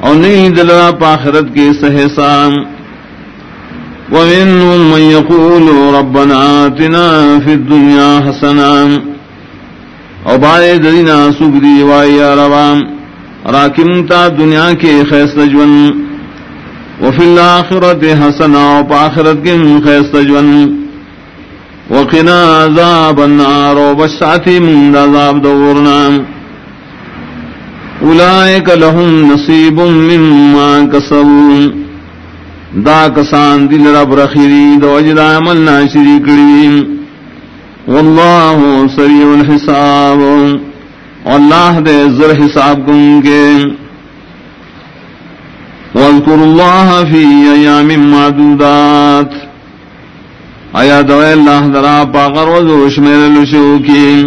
اور نہیں دلرا پاخرت کی سہسام ومنهم من يقول ربنا آتنا في الدنيا حسنا او بائے درینا سوک دی وائی روام راکم تا دنیا کے خیست جون۔ وفی الاخرت حسنا و پاخرت کم خیست جون۔ وقنا عذاب النار و بشاتی من عذاب دورنا۔ اولائک لهم نصیب مما کسبون دا کسان دل رب رخیری دو اجد عمل ناشری کریم واللہ سریع الحساب۔ اللہ دے زر حساب کن کے۔ واذکر اللہ فی ایام معدودات۔ آیا دوئے اللہ درا پاقر وزوش میرے لشو کی۔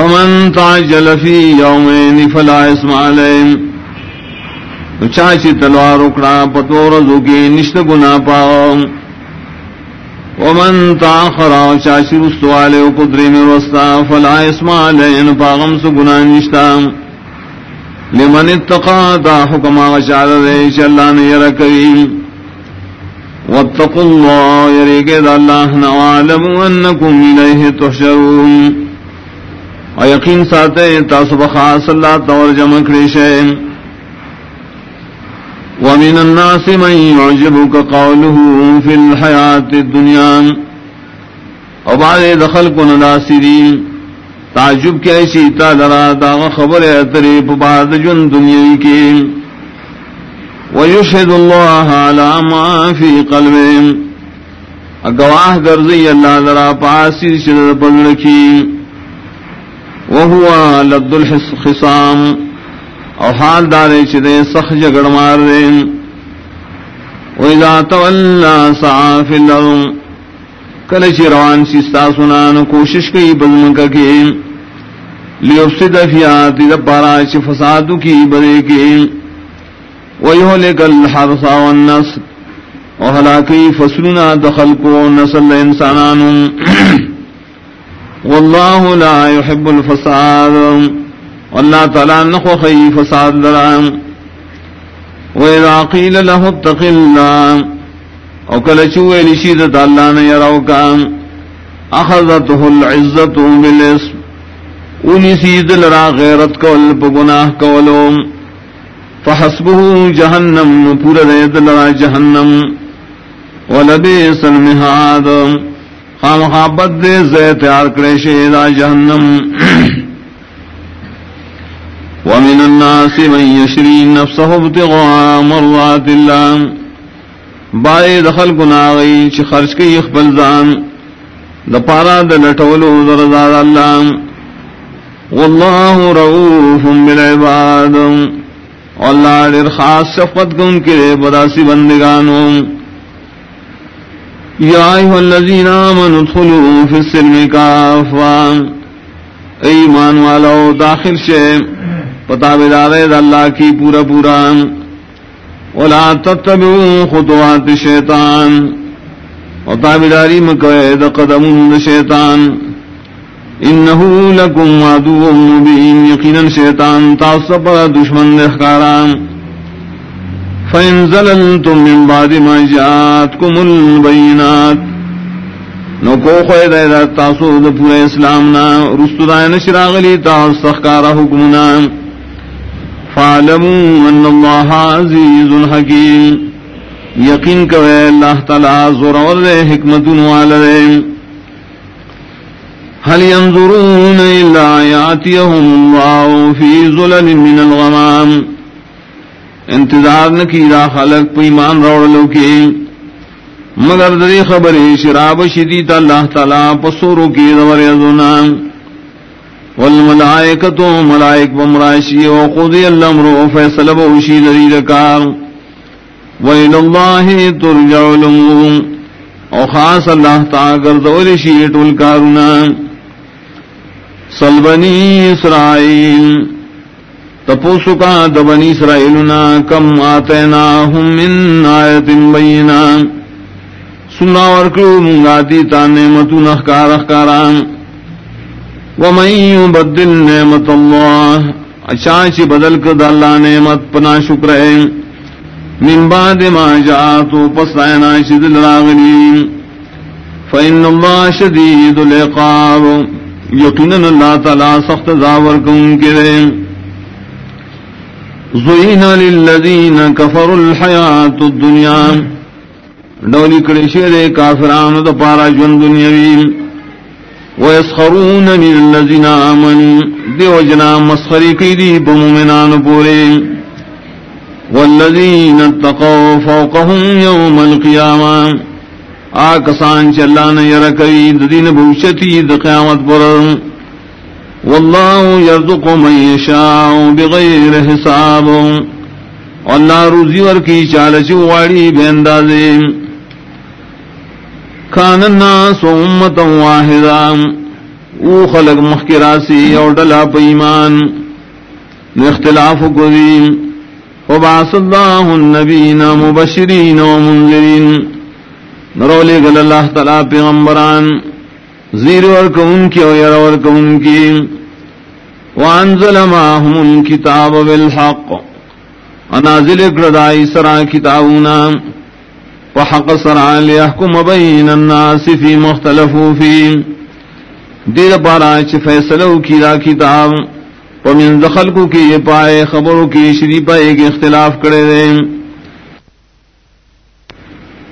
فمن تعجل فی یومین فلا اسم علیم چاچی تلوار اکڑا پتور زوکی نشت گنا پاؤں ومن تاخر چاشی رستوالے و قدری میں رستا۔ فلا اسما لین پاغم سو گناہ نشتا۔ لمن اتقا تا حکم آغا چال دے چلا نیر کریم واتقوا اللہ یریگے دا اللہ نوالم انکم الیہ تحشرون۔ و یقین ساتے تاسو بخاص اللہ تور جمع کریشیں ومن الناس من يعجبك قوله في الحياة الدنيا. وبعد دخل كن ناسرين تعجب کی ایسی تا درا دا خبر اتری بعد جن دنیا کی. ويشهد الله على ما في قلبهم اگواہ گرزی اللہ درا پاسی شد پڑھ کی وهو لد الخصام او حال دارے چدے سخ جگڑ مار دے وَإِذَا تَوَلَّا سَعَا فِي الْأَرْضِ. کل چی روان سستا سنان کوشش کئی بزمکا کی. لیفسد فی آتی دپارا چی فسادو کی برے کی. وَيُهْلِكَ الْحَرْصَ وَالنَّسْلِ وَحَلَاكِ فَسْلُنَا دَخَلْقُ وَنَسَلَ إِنسَانَانٌ وَاللَّهُ لَا يُحِبُّ الْفَسَادَ. اللہ تعالیٰ نخو خی فساد لرام وَإِذَا قِيلَ لَهُ اتَّقِ اللَّهِ. او کل چوئے لشیدت اللہ نے یروکا اخذته العزت بالاسم. انہی سید لرا غیرت کول پا گناہ کولو. فحسبه جہنم، پورا دید لرا جہنم. ولبیس المحاد ہاں خام خوابت دے زیت آرکڑے شیدہ جہنم۔ ومن الناس من يشري نفسه ابتغاء مرضات الله بائے دخل گنا گئی چھ خرچ کی اخبل زان۔ دپارا د لٹولو درزاد اللہ۔ واللہ رؤوف بالعباد۔ اللہ دیر خاص شفقت کن کے بداسی بندگانو یا ایوہ الذین آمنوا ادخلوا فی السلم کافان ایمان والو، داخل شیم پتا بدارے اللہ کی پورا پورا. ولا تتبعوا خطوات شیطان اور تابداری مقید قدم شیطان. انہو لکم عدو مبین. یقینا شیطان تاثب دشمن احکاران فَإِن زَلَلْتُم مِّن بَعْدِ مَا جَاءَتْكُمُ الْبَيِّنَاتُ نو کو خوی خوید ایدہ تاسو دا پورا اسلامنا رستو دائن شراغلی تاس تخکارا حکمنا فعلموا ان اللہ عزیز حکیم یقین کوئے اللہ تعالی زور حکمت والدے هل ينظرون إلا يعطيهم الله في ظلل من الغمام۔ انتظار نکی دا خلق پیمان روڑ لو کی مگر دری خبری شراب شدید اللہ تعالی پسورو کی دور یزونا والملائکتو، ملائک بمراشی و قضی الامر و فیصل بوشی دری دکار ویل اللہ ترجع الامور۔ او خاص اللہ تعالی کردول شیئت الکارونا سلبنی اسرائیل۔ تپوسو کا دبنی اسرائیلنا کم آتیناہم من آیت بیننا سنا ورکلو منگا دیتا نعمتو نخکار اخکاران ومن بدل نعمت اللہ۔ اچانچی بدل کد اللہ نعمت پنا شکر ہے۔ من بعد ما جاءتو پس آئینا شدل راغلی۔ فإن اللہ شدید العقاب۔ یقیناً اللہ تعالی سخت زاور کن کرے زوین للذین کفروا الحیات الدنیا ڈولی کڑی شیر کافران دا پارا جن دنیاوی ویسخرون من اللذین آمن دیو جنا مسخری کی دی بمومنان پورے. والذین اتقوا فوقهم یوم القیامہ آکسان چلانا یرکوی دین بوشتی دا قیامت پر. واللہ یرزق من یشاء بغیر حساب. اللہ روزی ورکی چالچ واڑی بیندازیم کان الناس امتا واحدا. او خلق مخکراسی او ڈلا پا ایمان. اختلاف قدیم وبعث اللہ النبین مبشرین و منذرین. نرولی گل اللہ تعالی پیغمبران. زیر ورکا ان کی و یر ورکا کی. وانزل ماہم الكتاب بالحق. انازل اکردائی سرا کتابونا. وحق سرعا ليحكم بين الناس في مختلفوا فيه. دیر پارا چھ فیصلو کی دا کتاب. ومن دخل کو کی پائے خبروں کی شری پائے کے اختلاف کرے دے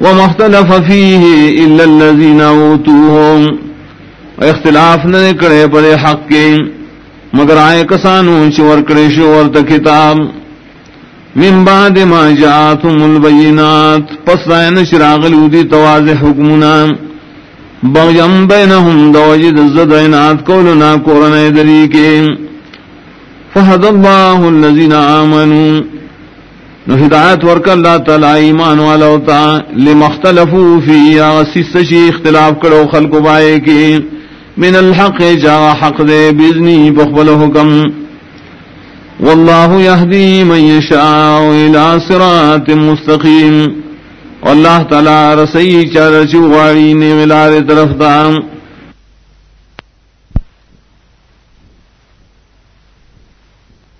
ومختلف فیہ الا الذین اوتوہم اختلاف نہ کرے پر حق کے۔ مگر آئے کسانوں چور کرے شور تا کتاب من بعد ما جاءتهم البينات پس دائن شراغ الودی تواز حکمنا بغیم بینهم دوجد الزدینات کولنا کورن دری کے۔ فہد اللہ الذین آمنوا نو ہدایت ورک اللہ تعالی ایمان والا ہوتا۔ لمختلفو فی آسیس شی اختلاف کرو خلق بائے کی من الحق جا حق دے بزنی بخبل حکم۔ واللہ یہدی من یشاء الى صراط مستقیم۔ واللہ تعالی رسی چار چوغاری نے ملار طرف دام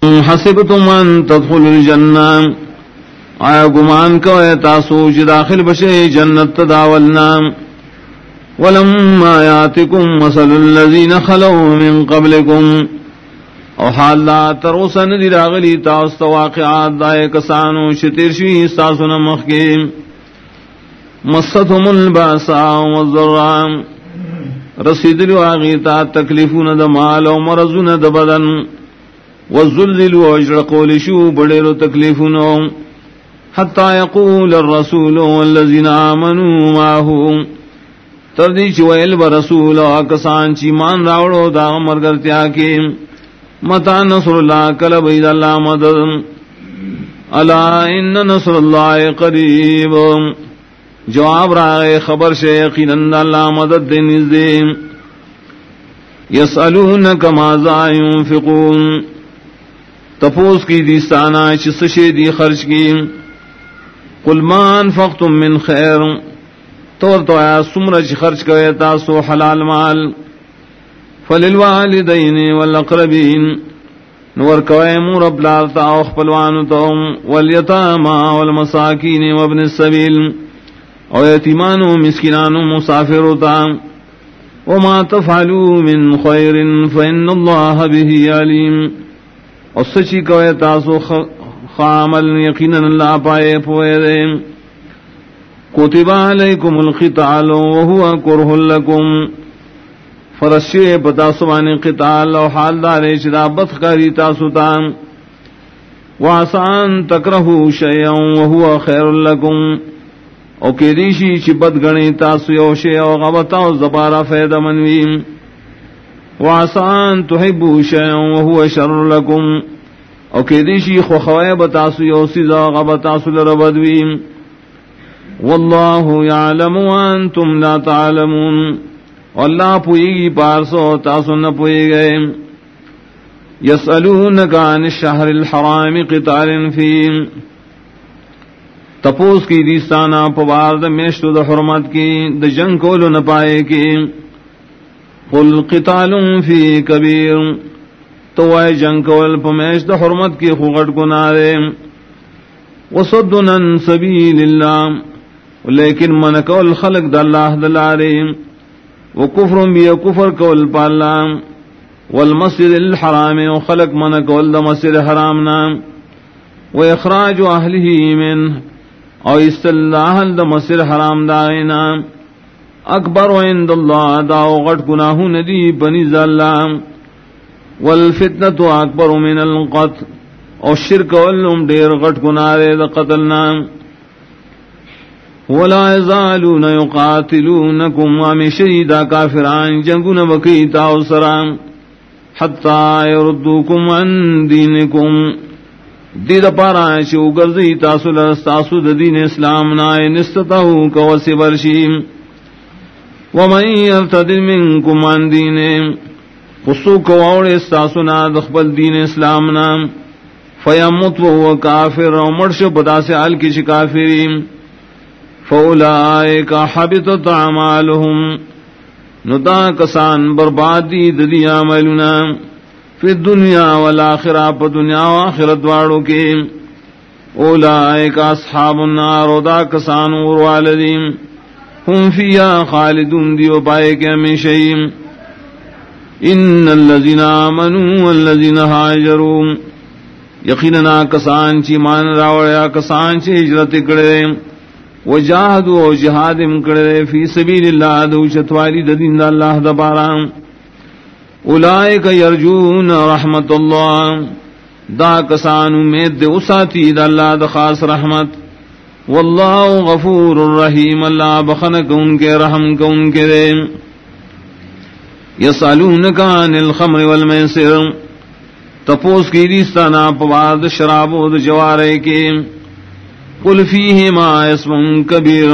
حسبتم ان تدخل الجنہ۔ آیا گمان کو اے تاسو چی داخل بشے جنت تداولنا۔ ولما یاتکم مثل الذین خلو من قبلکم او حال لا تروسا ندی راغلی تاست واقعات دائے کسانو شتر شوی ساسونا مخیم مستهم الباسا والذرام رسیدلو آغیتا تکلیفون دا مال و مرزون دا بدن. والذللو اجرقول شو بڑیرو تکلیفونو. حتی یقول الرسول والذین آمنوا ماہو تردی چوئل برسول و کسان چی مان راوڑو دا مرگرتیا کے متا نصر اللہ کل بید اللہ مدد. اللہ ان نصر اللہ قریب. جواب رائے خبر سے یقین اللہ مدد دے نزدے یسألونک ماذا ينفقون. تفوس کی دیستانا چسشی دی خرچ کی. قل ما انفقتم من خیر. طور تو آیا سمرچ جی خرچ کوئے تاسو حلال مال۔ فللوالدین والاقربین نور کوئے مور ابلارتا اوخ پلوانتهم والیتاما والمساکین وابن السبیل او یتیمانو مسکنانو مسافروتا وما تفعلو من خیر فإن اللہ به علیم اور سچی کوئے تاسو خامل یقینا اللہ پائے پوئے دے۔ کتب علیکم القتال وهو کرہ لکم فرشی پتا سوانی قتال و حال دارے چدا بد کری تاسو تام واسان تکرہو شیئن وہو خیر لکم. او کے دیشی چی بد گنی تاسو یوشے او غبتا او زبارا فید منویم وعسان تحبو شیئن وہو شر لکم. او کے دیشی خوخوائے بتاسو یوسی زا غبتاسو لربدویم واللہ یعلم وانتم لا تعلمون. واللہ پوئی گی پارسو تاسو نہ پوئی گئے یسألونکا عن الشہر الحرام قتال فیم تپوس کی دیستانا پوار دا میشتو دا حرمت کی دا جنگ کولو نپائے کی. قل قتال فی کبیر. تو آئے جنگ کول پمیش دا حرمت کی خوغٹ کنارے وصدنا سبیل اللہ. لیکن من کول خلق دا اللہ دلارے وکفر بی کفر کول پالا والمسجد الحرام وخلق من کول دا مسجد حرامنا وإخراج أهله منه او استلاح دا مسر حرام دائنا اکبر عند اللہ، دا غٹ گناہ ندی بنی زلام والفتنة اکبر من القتل، او شرک واللم دیر غٹ گناہ دے دا قتلنا ولا يزالون يقاتلونكم ومن شهيدا كافران، جنگون بكيتا وسرام حتى يردوكم عن دينكم. دید پارا شو گرزی تاسو لستاسو دین اسلام نائے نستتاو کوسی برشیم ومن یرتد منکم عن دین خصو کوڑ استاسو نا دخبل دین اسلام نام فیمت وهو کافر و مرش بدا سے آل کی شکافریم فولائک حبتت عمالهم ندا کسان بربادی ددی عملنا فی دنیا والآخرہ پا دنیا و آخرت وارو کے اولائک اصحاب النار و دا کسان والدیم ہم فیا خالدون دیو پائے کے ہمیشہیم ان اللذین آمنوا واللذین حاجرون یقیننا کسان چی مان راوڑیا کسان چی ہجرت کرے و وجاہدو و جہادم کرے فی سبیل اللہ، دو چتوالی ددین دا اللہ دبارام اولائک یرجون رحمت اللہ۔ دا کسان امید دے اساتی دا اللہ دا خاص رحمت۔ واللہ غفور الرحیم، اللہ بخنک ان کے رحم کو ان کے دے۔ یسالونک عن الخمر والمیسر۔ تپوس کی دیستانا پواد شراب و جوارے کے۔ قل فیہما اسم کبیر.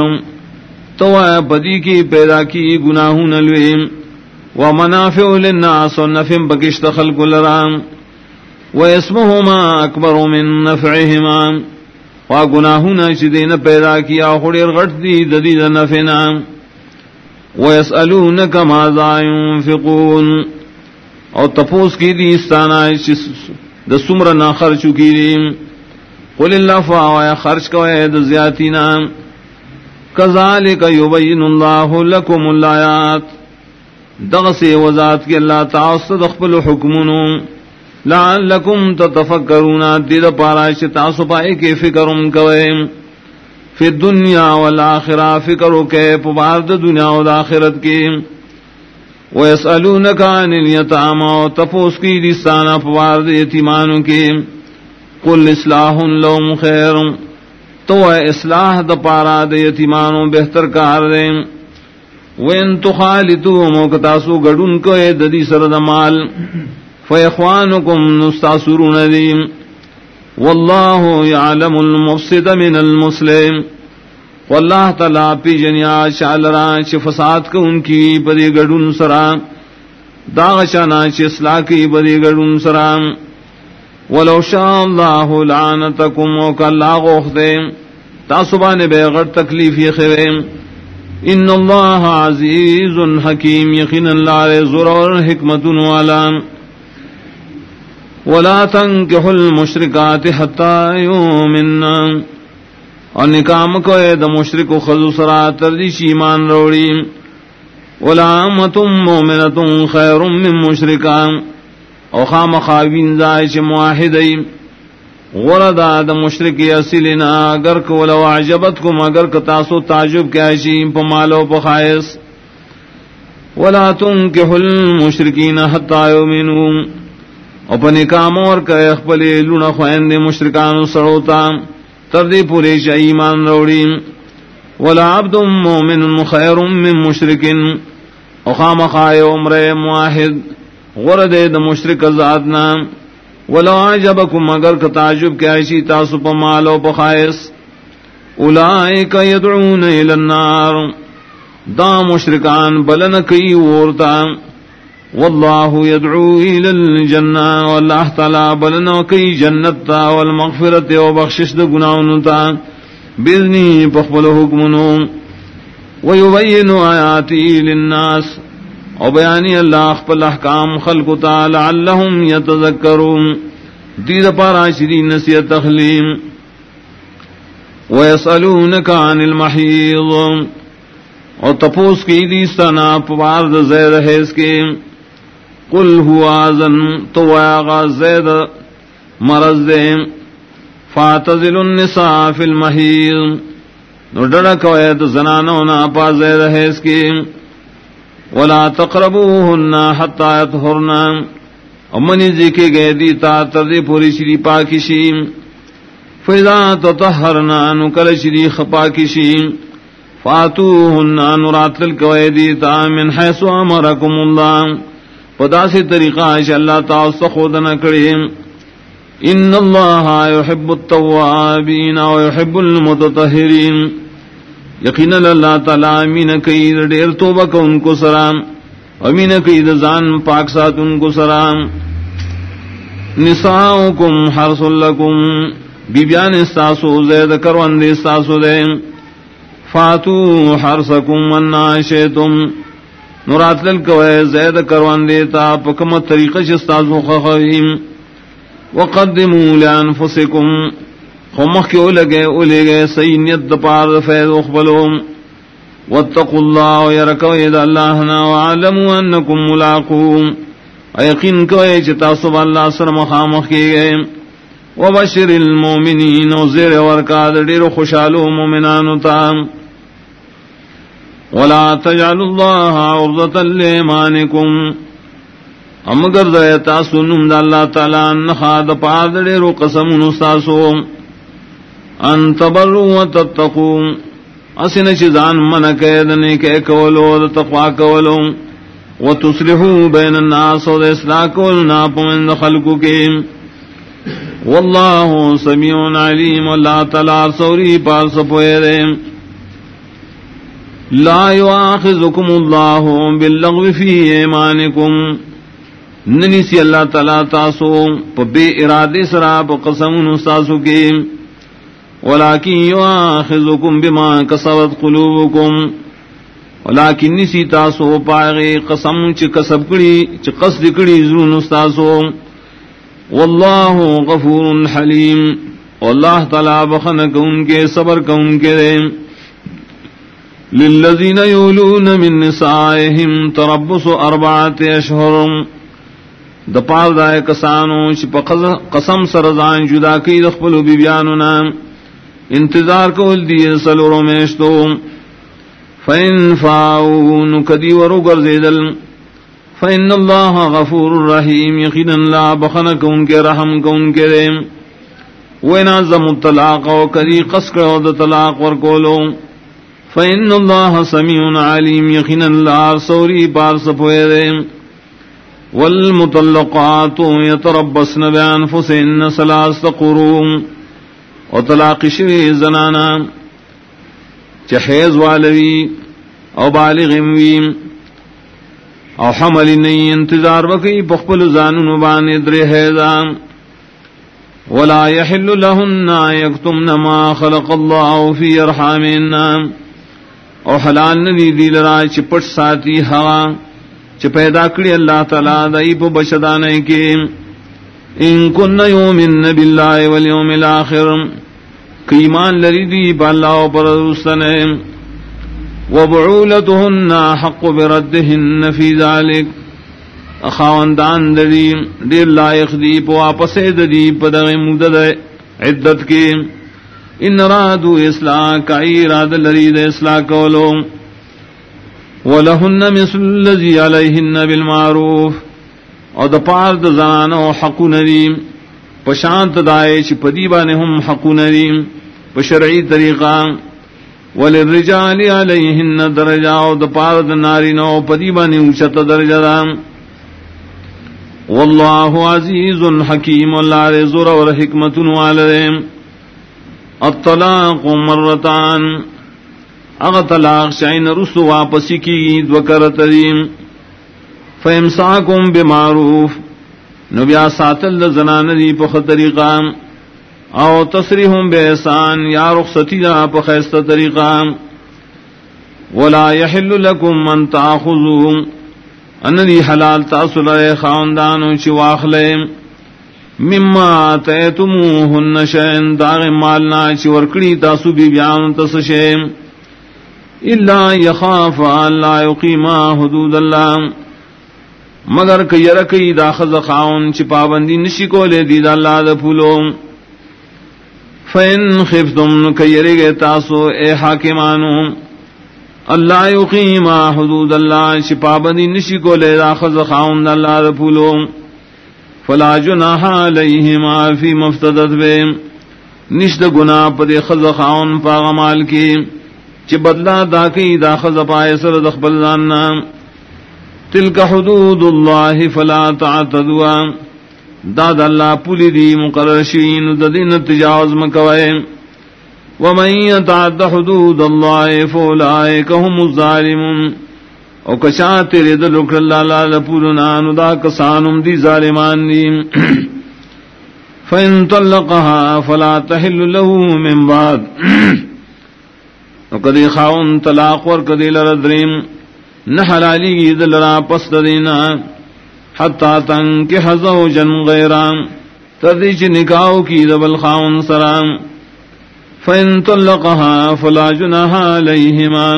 تو بدی کی پیدا کی گناہوں نلویم ومنافع للناس ونفع بكشت خلق لرام. واسمهما اكبر من نفعهما وغناهنا شدين پیدا کیا خڑیر غٹ دی ددی نفعنا ويسألونك ماذا ينفقون او تپوس کی دی استانا د سمر نہ خرچ کی دی قل اللہ فا خرچ کو د زیاتینا. کذالک یبین اللہ لکم الایات دغ سے وزاد کے اللہ تعاصد اخبل حکمنو لعلکم تتفکرون، دید پارا تاسو پائے کے فکرم کوئے. فی الدنیا والآخرہ فکرو کے پبارد دنیا والآخرت کی. ویسألونک عن الیتاما و تفوس کی لسانا پبارد یتیمانو کی. قل اصلاح لهم خیر۔ تو اصلاح دا پارا دا یتیمانو بہتر کار دیں وین تو خالتو مو موکتاسو گڑن کو اے ددی سرد مال۔ فیخوانکم نستاسرون دیم واللہ یعلم المفسد من المسلم۔ واللہ تلا پی جنیا شالرا چھ فساد کو ان کی بدی گڑن سرا۔ داغ چانا چھ اصلاح کی بدی گڑن سرا۔ ولو شاء اللہ لعنتکم وکا اللہ تاسبان بے غر تکلیف یہ خویم ان اللہ عزیز حکیم یقین اللہ ضرور حکمت والا. ولا تنكحوا المشركات حتى يؤمنوا اور نکام کو اے د مشرک و خذ سرا تردیش ایمان روڑی ولا متم مومنۃ خیر من مشرکان. او خام خاوین زائی زائش معاہدین غردا د مشرک اصلنا، اگر کو لو عجبت کو مگر ک تاسو تعجب کیا شی پ مالو پ خائص ولا تنكحوا المشركين حتى يؤمنوا اپنے کام اور کہ خپل لونا خوین دے مشرکان سڑوتا تر دے پورے ایمان روڑی ولا عبد مؤمن خير من مشرك اخام خای عمر معاہد غرد د مشرک ذات ذاتنا ولو عجبكم اگر ک تعجب کہ ایسی تاسو پ مال او بخائس اولئک يدعون الى النار. دا مشرکان بلن کی ورتا والله يدعو الى الجنه والله تعالی بلن کی جنت تا والمغفرت او بخشش د گناہوں تا بذنی پخبل حکمنو ویبین آیاتی للناس. او بیانی اللہ اخبر احکام خلق تعالی اللہم یتذکرون. دید پارا شری نسیت تخلیم. ویسألونک عن المحیض. او تپوس کی دیستانا پوارد زید حیث کے. قل ہوا زن تو ویاغا زید مرز دیم فاتزل النساء فی المحیض. نو ڈڑا کوئے تو زنانو نا پا زید ہے اس کی ولا تقربوهن حتى يطهرن. امنی ذکر گئے دی تا تردی پوری شری پاکشی. فیضا تطہرنا نو کل شری خپاکشی. فاتوهن نو راتل کوئے دی تا من حیث امرکم اللہ. پدا سے طریقہ ہے اللہ تعالی خود نہ کریم ان اللہ يحب التوابین و يحب المتطہرین. یقین اللہ تعالی امین کئی دیر توبہ کا ان کو سلام، امین کئی زان پاک سات ان کو سلام۔ نساؤکم حرس لکم، بیبیان استاسو زید کروان دے استاسو دے۔ فاتو حرسکم ونا شیتم۔ نورات للکوئے زید کروان دیتا پکمت طریقہ شستاسو خخویم وقدموا لانفسكم خمخ کے لگے؟ اولے گئے سینیت دپار فیض اخبلوم واتقوا اللہ ویرکو ید اللہ نا انکم ملاقوم۔ ایقین کوئے چتا صبح اللہ سر مخامخ کی گئے۔ وبشر المومنین وزیر ورکاد دیر خوشالو مومنانو تام ولا تجعلوا الله عرضة لإيمانكم امگر دے تاسو نم دا اللہ تعالی نخا دا پادڑے رو قسم نستاسو ان تبرو و تتقو اسن چیزان من قیدنے کے کولو دا تقوا کولو. و تصلحو بین الناس و دا اصلاح کولنا پمن دا خلقو کے. واللہ سمیعون علیم اللہ تعالی سوری پاس پوئے دے. لا یواخذکم اللہ باللغو فی ایمانکم. ننی اللہ تعالی تاسو، پا بے ارادے سرا، پا قسم نستاسو کے. ولیکن یواخذکم بما کسبت قلوبکم ولیکن نسی تاسو پاگے قسم چی کسب کری چی قصد کری ضرور نستاسو واللہ غفور حلیم. واللہ تعالی بخنک ان کے، صبر کا ان کے دے. للذین من نسائهم تربص اربعات اشہرم د پال دائے کسانو چی پا قسم سرزان جدا کی دخپلو بی بیانو نام انتظار کول دی سلورو میشتو. فین فاؤن کدی ورو گرزیدل فین اللہ غفور الرحیم یقین اللہ بخنک ان کے رحم کون کے ریم وینا زم الطلاق و کدی قسک و دا طلاق ورکولو فین اللہ سمیع علیم یقین اللہ سوری پار سپوئے ریم والمطلقات يتربصن بأنفسهن ثلاث قروم وطلاق شوی زنانا چحیز والوی او بالغ وی. او حمل نئی انتظار وکی پخپل زانن بان در حیزان ولا يحل لهن يكتمن ما خلق الله في ارحامهن او حلال ندی دی لرا چپٹ ساتی ہوا چ پیدا کری اللہ تعالی دای په بشدانه کې ان کن یومن بالله والیوم الاخر کیمان لری دی بالله او پر رسنه وبعولتهن حق بردهن فی ذلک اخاوندان دری، دیر لائق دی پو واپس دی پدغ مدد عدت کے ان رادو اصلاح، کا اراد لرید اصلاح کولو ولهن مثل الذي عليهن بالمعروف او د پار د زان او حق ندیم پشانت دای چ پدی باندې هم حق ندیم په شرعی طریقہ، وللرجال علیہن درجاو دپارد ناری نو پدی بانی اوچت درجہ دام واللہ عزیز حکیم، اللہ رزور اور حکمت والدیم الطلاق مرتان اغ طلاق شعین رسو واپسی کی دوکر تریم فامساکم بمعروف۔ نبیا ساتل زنان دی پخ طریقام او تصریحم بے احسان، یا رخصتی دا پا خیست طریقہ۔ ولا يحل لكم من تاخذوا ان دی حلال تاصل خاندانو چی واخلے مما آتیتموهن شین داغ مالنا چی ورکڑی تاسو بی بیان تسشے الا یخاف اللہ یقیما حدود اللہ مگر کہ یرکی داخذ خاون چی پابندی نشی کو لے دید اللہ دا پھولوں فین خف تم کئی گے تاسو اے حاکمانو. اللہ یقیم حدود اللہ شپا بندی نشی کو لے راخذ خاؤن اللہ رپولو فلا جناح علیہما فی مفتدت بے. نشد گنا پد خز خاؤن پا غمال کی. چی بدلا دا کی دا خز پائے سر دخبل داننا تلک حدود اللہ فلا تعتدوا. داد اللہ پولی دی مقرر شین ددین تجاوز مکوئے. ومن يتعد حدود الله فاولئك هم الظالمون. او کشا تیرے دل اللہ لالا پولنا ندا کسانم دی ظالمان دی. فإن طلقها فلا تحل له من بعد. وقد خاون طلاق ورقد لردرم نحلالی گی دل را پس دینا. حتا تن کے حزو جن غیرام تردیچ نکاو کی دبل خاون سرام فین طلقها فلا جناها علیہما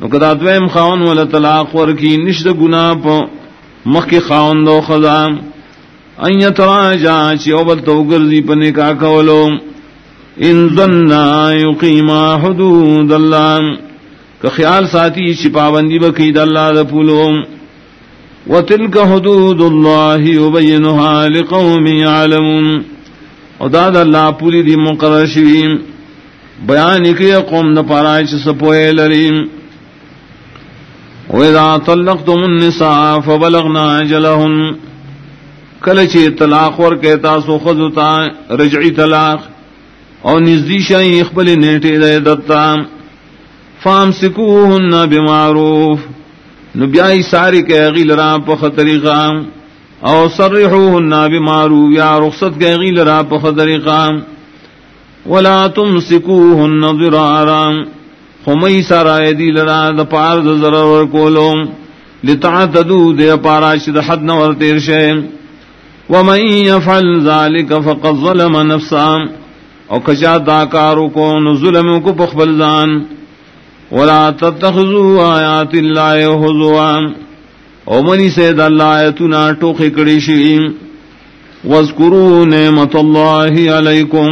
نکدا دویم خاون ولا طلاق ورکی نشد گناہ پا مخی خاون دو خزام ان یتراجا چی اوبل تو گرزی پا نکا کولو. ان ظننا یقیما حدود اللہ. کہ خیال ساتھی چی پابندی بکید اللہ دا پولوم وتلك حدود الله يبينها لقوم يعلمون وداد الله پوری دی مقرر شویم بیان کی قوم نہ پارائچ سپوئے لریم وَإِذَا طَلَّقْتُمُ النِّسَاءَ فَبَلَغْنَا أَجَلَهُنَّ کل چی طلاق ور کہتا سو خذتا رجعی طلاق. او نزدی شای اخبل نیٹے دے دتا فامسکوهن بمعروف. نو بیائی ساری کے غیل را پخ طریقہ او صرحوهن بمعروف. یا رخصت کے غیل را پخ طریقہ ولا تم تمسکوهن ضرارا. خمی سارا دی لرا دا پار دا ضرر کولو لتعتدو دے پارا شد حد نور تیر شے ومن يفعل ذلك فقد ظلم نفسا. او کچا دا کارو کو نو ظلم کو پخبلدان ولا تتخذوا آیات اللہ حضوا او منی سید اللہ آیتنا ٹوخی کڑی شویم وذکروا نعمت اللہ علیکم.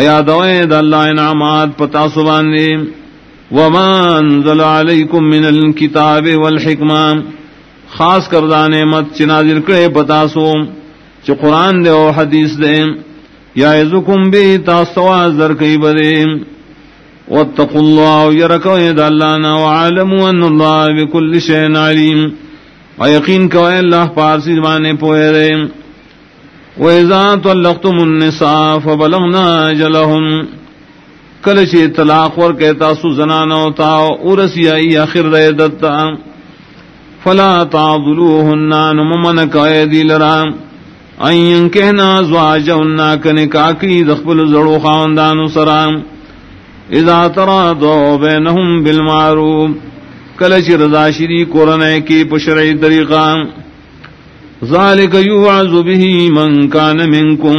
آیاد وید اللہ انعامات پتا سبان دے وما انزل علیکم من الكتاب والحکمہ. خاص کردہ نعمت چنازل کرے پتا سو. چ قرآن دے او حدیث دے. یا ذکم بی تاستوا ذرکی بدیم واتقوا الله يركوا يد الله وعلموا أن الله بكل شيء عليم. ويقين كوا الله پارسی زمانے پوئے رے وإذا طلقتم النساء فبلغنا أجلهن کل چی طلاق ور کہتا سو زنانا ہوتا ارسی آئی آخر دے دتا۔ فلا تعضلوهن نممن قائدی لرا این کہنا زواجہن کنکاکی دخبل زڑو خاندان سرام اذا ترادو بینہم بالمعروف. کلچ رضا شری قرنے کی پشرعی طریقہ ذالک یوعظ به من کان منکم.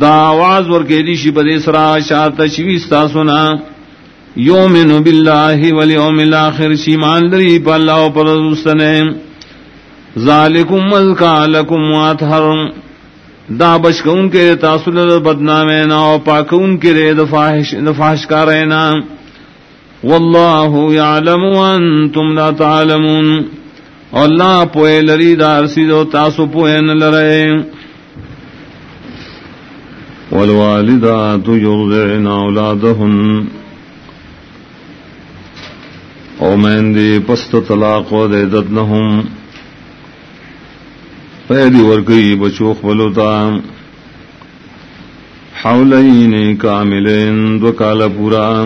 دا آواز ورکے دیشی پد اسرا شاعت شویستا سنا یومن باللہ والیوم الاخر شیمان لری پا اللہ و پر رسطنے ذالکم مذکا لکم واتحرم دا بچ کو ان کے تاثر بدنام نا پاک ان کے رے دفاحش دفاحش کا رہنا واللہ یعلم وانتم لا تعلمون۔ اللہ پوئے لری دار سیدو تاسو پوئے نہ نلرے والوالدات يرضعن أولادهن او مین دی پست طلاق و دے دتنہم پیدی ورکی بچوخ بلوتا. حولین کاملین دو کال پورا.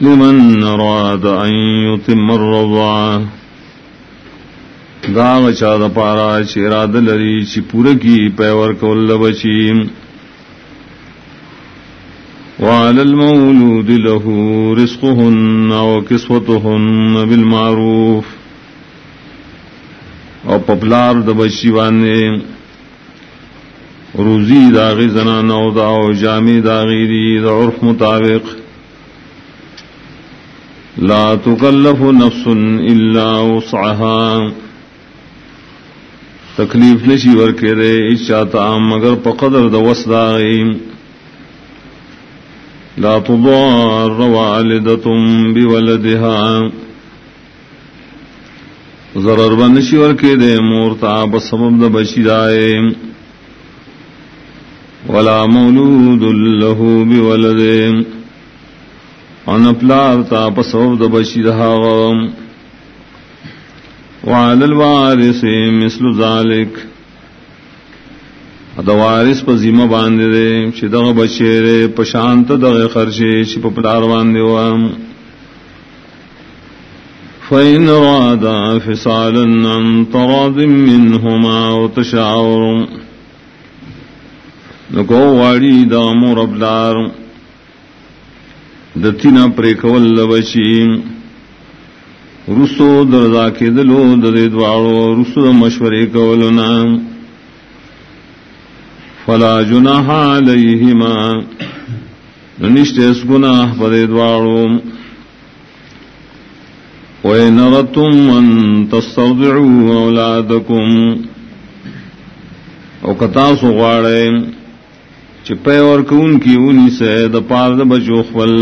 لمن راد ان يتم الرضا. دا چا د پارا چې را د لري چې پوره کی پیور کول بچی. وعلى المولود له رزقهن وكسوتهن بالمعروف. او پپلار د بچی باندې. روزی داغی زنان او دا او جامع داغی دی دا عرف مطابق. لا تكلف نفس الا وسعها. تکلیف نشی ور کے دے چاہتا مگر پقدر د وسدائی لا تضار والدتم بولدها. ضرر بنشی ور کے دے مورتا بسبب د بچی دائے۔ ولا مولود له بولده ان پلار تا د بشی رہا۔ وعلى الوارث مثل ذلك۔ د وارث په ذمہ باندې دې چې دغه بچی په دغه خرچه چې په پلار باندې و فإن رادا فصالا عن تراض منهما وتشاور نکو واڑی دا مور ابلار دتینا پری کول رسو دردا کے دلو ددے دوارو، رسو مشورے کولنا فلا جناح علیہما نشتیس گناہ پدے دوارو وَإِنَ رَتُمْ أَن تَسْتَرْضِعُوا أَوْلَادَكُمْ او کتاسو چپے اور کون کی انہی سے دپار بچو خل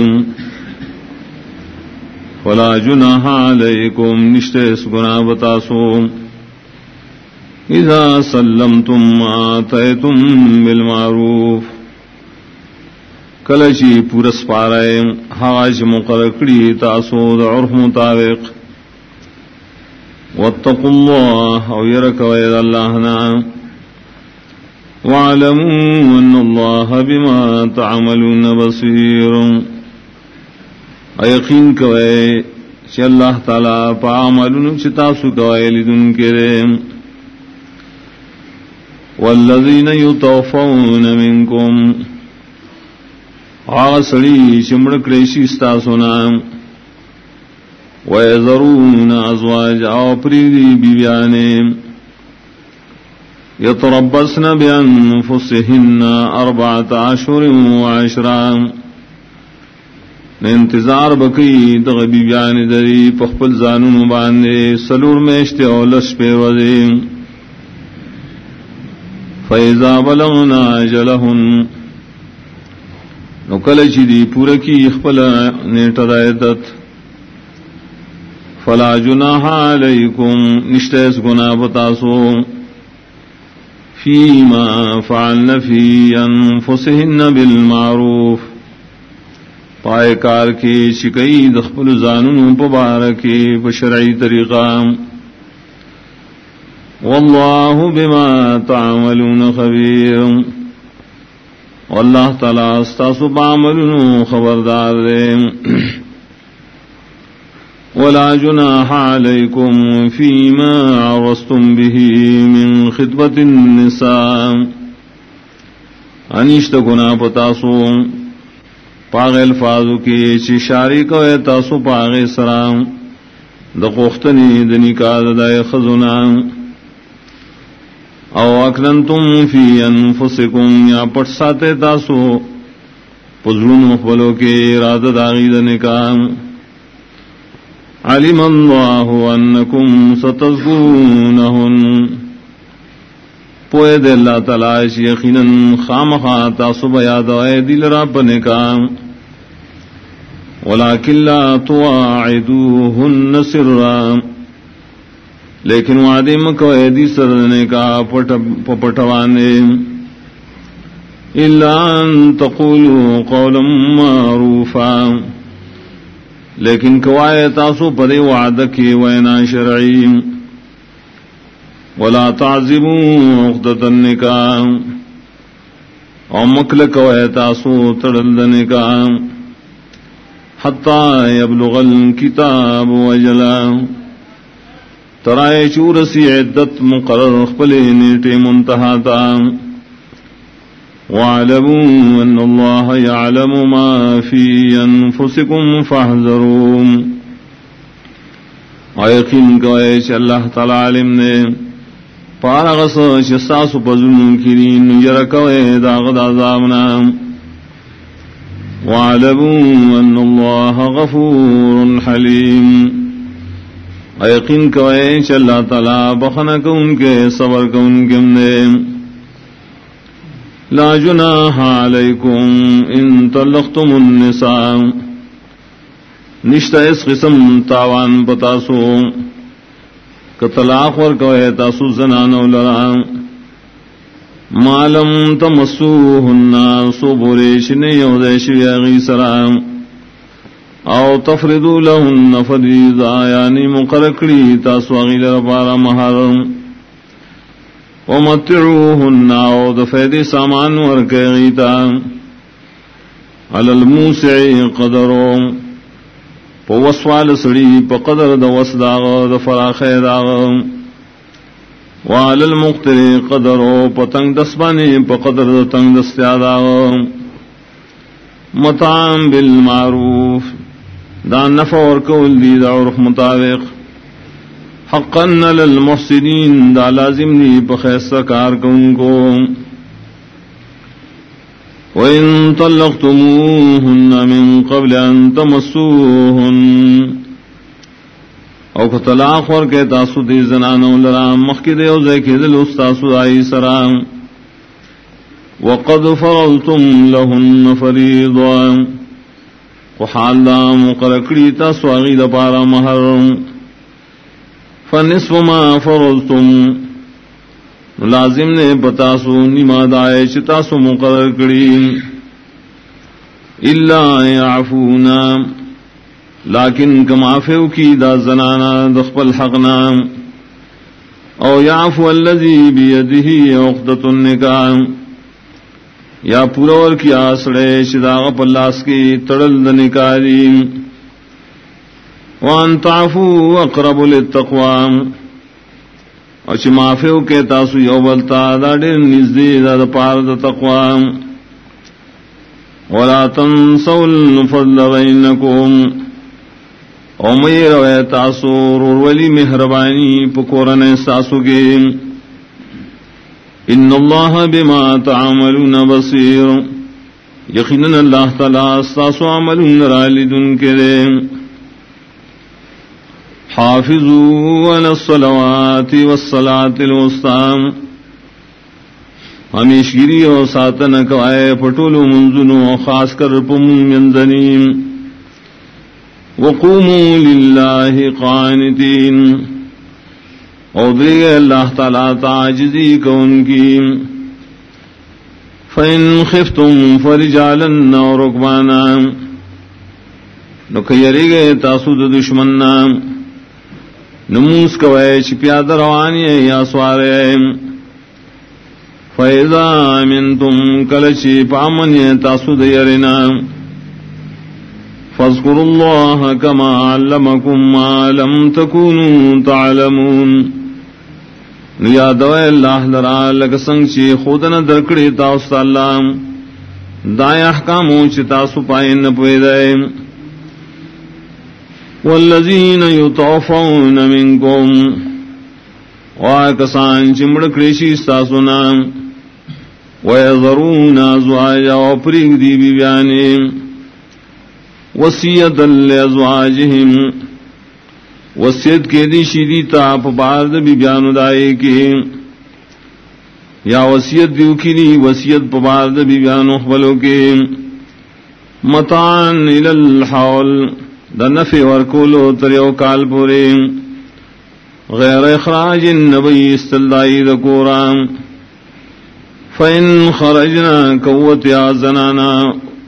فلا جناح علیکم نشتے اس گناہ بتاسو اذا سلمتم آتیتم بالمعروف. کلچی پورس پارے حاج مقرکڑی تاسو دا عرف مطابق. واتقوا اللہ او اللہ نام واعلموا أن الله بما تعملون بصير. ايقين كوي الله تعالى فعملون شتاسو كوي لدن كريم والذين يتوفون منكم عاصلي شمر كريشي استاسونا ويذرون أزواج أو بريدي بيبيانهم يتربصن بأنفسهن أربعة عشر وعشرا انتظار بکی دغبی بیان دری پخپل زانون باندے سلور میشتے اولس پہ وزی فیضا بلغنا جلہن نکل چی دی پورکی اخپل نیٹ دائدت فلا جناح علیکم نشتیس گناہ بتاسو فيما فعلن في أنفسهن بالمعروف. پائے کار کی شکئی دخل زانن پبارکی بشرعی طریقہ واللہ بما تعملون خبیر. واللہ تعالی استاسو بعملون خبردار دے۔ ولا جناح عليكم فيما عرستم به من خطبة النساء۔ انشت گنا پتاسو۔ پاغ الفاظو کی چشاری کو تاسو پاغ سرام۔ دقوختنی دنی کا ددائے خزنا او اکننتم فی انفسکم، یا پٹ ساتے تاسو. پزلون مخبلو کے راد داغی دنکام علم الله أنكم ستذكرونهن پوئے دے اللہ تعالی یقیناً خام خاں تاسب یاد آئے دل رب نے کام ولكن لا تواعدوهن سرا. لیکن وعدے مکو ایدی سرنے کا پٹوانے الا ان تقولوا قولا معروفا۔ لیکن کوائے تاسو پدے وعد کی وینا شرعی۔ ولا تعظموا عقدۃ النکاح۔ او مکل کوائے تاسو تڑل نکاح۔ حتا یبلغ الكتاب وجلا ترائے چورسی عدت مقرر خپل نیٹے منتہا تا. واعلموا أن الله يعلم ما في أنفسكم فاحذرون. ويقين قويش الله تعالى علمنا پارغس شساس پزن کرین نجر کوئے داغد عذابنا وعلموا أن الله غفور حلیم. حليم ويقين قويش الله تعالى بخنك انك صبرك انك منه لا جناح علیکم ان طلقتم النساء۔ نشتا اس قسم تاوان پتاسو کطلاق ورکوئے تاسو زنانو لرام مالم تمسوهن سو بوریش نیو دیشوی اغی سرام او تفردو لهن فریضا یعنی مقرکڑی تاسو اغی لرپارا محرم ومتعوهن او دفید سامان ورکے غیتا. علی الموسع قدرو. پو وسوال سڑی، پا قدر دا وسداغ دا فراخ داغ. وعلى المقتر قدرو، پا تنگ دسبانی، پا قدر دا تنگ دستیاداغ مطعم بالمعروف. دا نفع اور ورکول دی، دا عرف مطابق. حقا للمحسنین، دا لازم نی پخیصہ کار کن کو وَإِن طَلَّقْتُمُوهُنَّ مِن قَبْلِ أَن تَمَسُّوهُنَّ. او کتلاق ورکے، تاسو دی زنانو لرام مخی دے او زیکی دل استاسو آئی سرام وقد فرضتم لهن فریضا وحال دا مقرکڑی تاسو آغی دا پارا محرم فنصف ما فرضتم. لازم نے بتاسو نما دائے چتاسو مقرر کری اللہ یعفونا. لیکن کمافیو کی دا زنانا دخپل حقنا او یعفو اللذی بیدہی اقدت النکاح. یا پورور کی آسڑے شداغ پلاس کی تڑل دنکاریم وان تعفو اقرب للتقوى او چې معافیو کې تاسو یو بل تا دا ډېر نږدې دا د پاره د تقوا ولا تنسوا الفضل بينكم او مې روي تاسو ور ولي مهرباني په کورنه تاسو کې ان الله بما تعملون بصير. یقینا الله تعالی تاسو عملون را لیدون کې حافظوا على الصلوات والصلاة الوسطى. ہمیشگیری اور ساتن کوائے پٹول منزنو خاص کر پم ينزنیم وقوموا لله قانتين اور اللہ تعالی تعجزی کون کی۔ فإن خفتم فرجالا اور رکبانا نکیری گئے تاسود دشمن نام نموس کوئے چپیا دروانی یا سوارے فیضا من تم کلچی پامن تاسود یرنا فاذکروا اللہ کما علمکم ما لم تکونوا تعلمون۔ یادوئے اللہ لرا لکسنگ چی خودن درکڑی تاست اللہ۔ دائے احکامو چی تاسو پائن پویدائے والذین یطوفون منکم۔ واکسان چی چمڑ کریشی ساسونا ویذرون ازواجا وپریگ دی بی بیانی وسیعتا لازواجہم۔ وسیعت کے دی شیدی تاپ بارد بیانو دائے کی یا وسیعت دیو کی دی وسیعت پبارد بیانو خبلو کے متان الالحول دا نفی ورکولو تریو کال پوری غیر اخراج نبی استلدائی دا کورام فین خرجنا قوت یا زنانا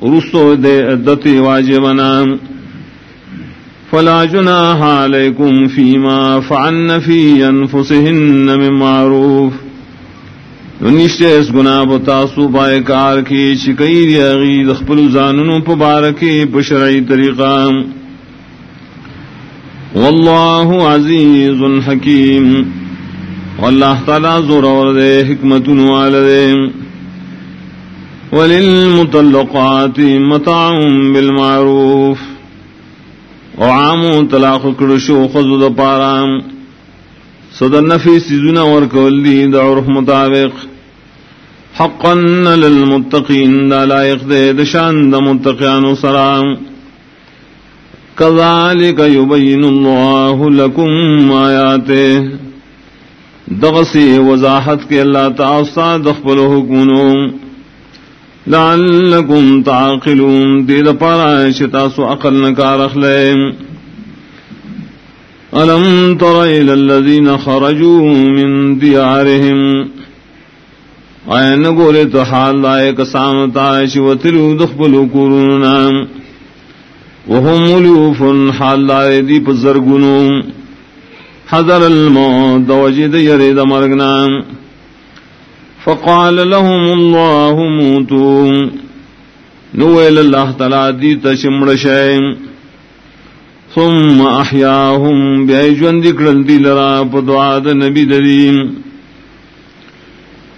رسو دے عدتی واجبنا فلا جناح عليكم فيما فعلن في أنفسهن من معروف۔ نشتے اس گنا بتاسو پائے کار کی چکئی ریاغی دخپل زاننو پبارکی بشرعی طریقہ۔ واللہ عزیز حکیم۔ واللہ تعالی زور اور دے، حکمت والدے وللمطلقات متاع بالمعروف۔ وعام طلاق کرشو خزو دا پارام صدر نفی سیزون ورکول دی دا عرف مطابق. حقا للمتقین، دا لائق دے دشان دا متقیان سرام کذالک یبین اللہ لکم آیاتے دغسی وضاحت کے اللہ تعاصا دخبل حکمنوں لعلكم تعقلون دید پارا شتاسو عقل نکار اخلیم ألم تر إلى الذين خرجوا من ديارهم آئین گولے تو حال لائے کسام تائش و تلو دخبلو کوروننا وهم ملوف، حال لائے دی پزرگنو حضر الموت دوجد يرد مرگنام فقال لهم الله موتوا. نويل الله تعالى دي تشمر شيء ثم أحياهم بأيجوان ذكر دي لرا فدعاء النبي دليم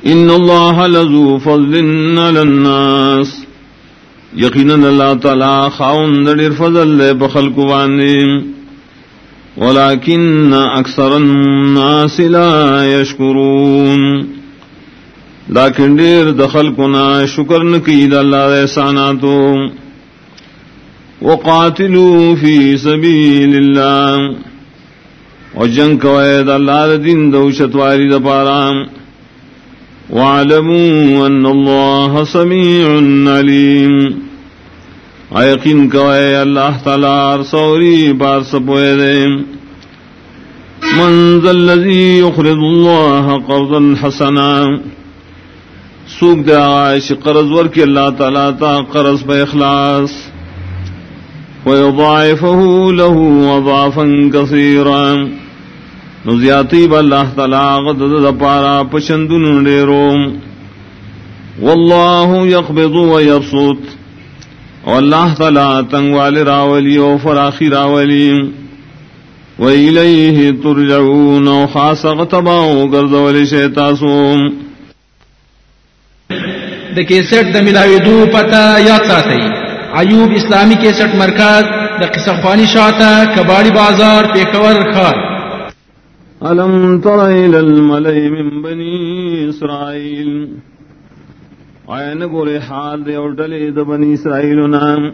إن الله لذو فضل على الناس يقينا الله تعالى خاون دلير فضل بخلق وانهم ولكن أكثر الناس لا يشكرون لیکن دیر دخل کنا شکر نکی اللہ احساناتو. وقاتلوا فی سبیل اللہ و جنگ کوئے دا اللہ دین دوشت واری دا پارام وعلموا ان اللہ سمیع علیم. ایقین کوئے اللہ تعالی سوری بار سپوئے دے من ذا الذي يخرض الله قرضا حسنا. سوک دے آئش قرض ور کی اللہ تعالیٰ تا قرض پہ اخلاص. ویضاعفه له وضعفا کثیرا. نزیاتی با اللہ تعالیٰ غدد دا پارا پشندن دیروم واللہ یقبض ویبسط واللہ تعالیٰ تنگوال راولی و فراخی راولی. وإليه ترجعون وخاص غتباو قرض د کیسٹ د ملاوی دو پتا یاد ساتي ایوب اسلامی کیسٹ مرکز د قصه خوانی شاته کباڑی بازار پیښور خار الم تر الى الملئ من بني اسرائيل عین ګوره حال دی او ډلې د بني اسرائيل نام؟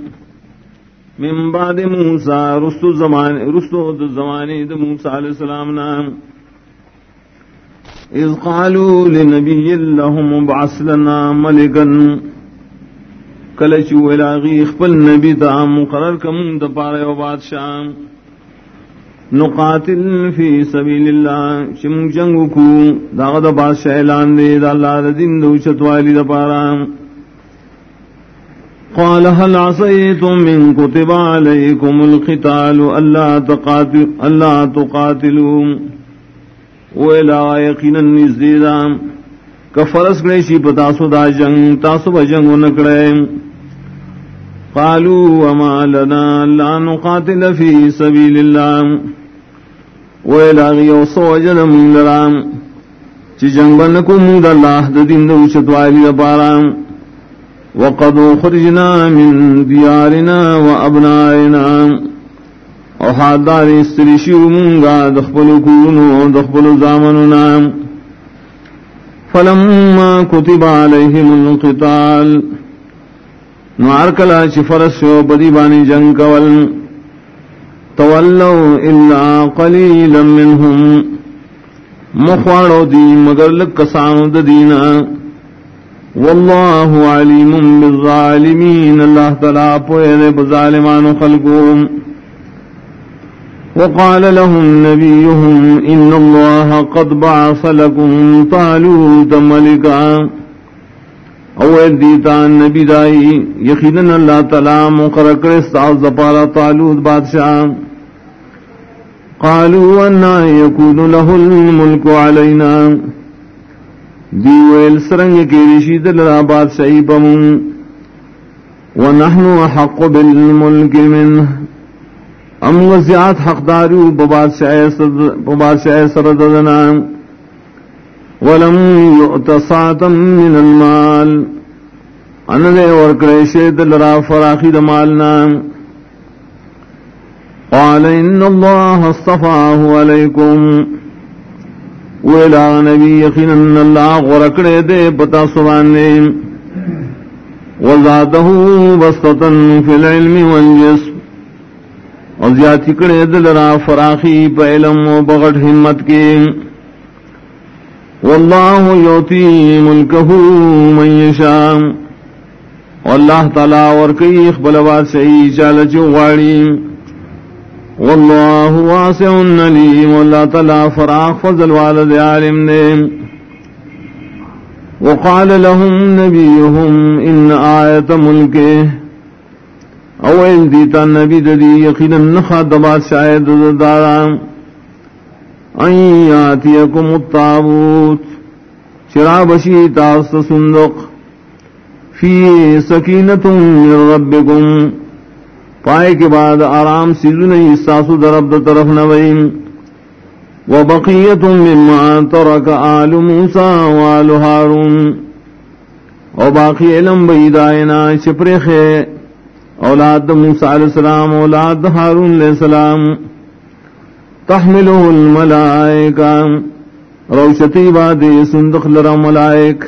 من بعد موسی رسو زمان رسو د زمانه د موسی عليه السلام نام. اذ قالوا لنبي لهم ابعث لنا ملكا کلچ ولاغی خپل نبی دا مقرر کم د پاره او بادشاہ. نقاتل فی سبیل اللہ شم جنگ کو دا د بادشاہ اعلان دی، دا اللہ د دین دو چتوالی د پاره. قال هل عصيتم من كتب عليكم القتال، الا تقاتل الا تقاتلوا ویلا یقینا نزدیدا. کفرس گڑے شی پتاسو دا جنگ، تاسو بجنگ نکڑے قالوا وما لنا لا نقاتل في سبيل الله ویلا غیو سوجن من لرام چی جنگ بنکو مود اللہ دا دین دا دو چتوالی پارام وقد خرجنا من دیارنا و ابنائنا. او حادار استری شیو مونگا دخپل کونو دخپل زامنو نام فلما کتب علیہم القتال نوار کلا چی فرس شو بدی بانی جنگ کول. تولو الا قلیلا منهم مخوارو دی مگر لکسانو دینا. واللہ علیم بالظالمین، اللہ تلا پوئے دے بظالمان خلقوم. وقال لهم نبيهم إن الله قد بعث لكم طالوت ملكا. اول دیتا نبی دائی، یقینا اللہ تعالی مقرر کرے استعاذ زپارا طالوت بادشاہ. قالوا أن يكون له الملك علينا دیویل سرنگ کی رشید الاباد سعیبم ونحن حق بالملک من ام وزیات حق دارو ببادشاہ سرددنا ولم يؤت ساعتا من المال۔ انده ورکڑے شید لرا فراخی دمالنا قال ان الله اصطفاه عليكم۔ ویلا نبی یقین اللہ غرکڑے دے پتا سوانے وزادہ بستتن فی العلم والجسم۔ اور زیادی کڑے دل را فراخی پا علم و بغٹ حمت کے واللہ یوتی ملکہ من یشام واللہ تعالی ورکی اخبلوات سعی چالچو غاڑیم واللہ واسع علیم واللہ تعالی فراغ فضل والد عالم نے۔ وقال لهم نبيهم إن آية ملكه أول ديتا النبي دي يقينا نخاد بعد شايد دارا این أن ياتيكم الطابوت شراب شيطا صندوق. في سكينة من ربكم پائے کے بعد آرام سیزو نہیں ساسو درب در طرف نویم و بقیت مما ترک آل موسا وآل حارون او باقی علم بیدائنا شپرخ اولاد موسیٰ علیہ السلام، اولاد حارون علیہ السلام تحملو الملائکہ، روشتی بادی سندخ لرا ملائک۔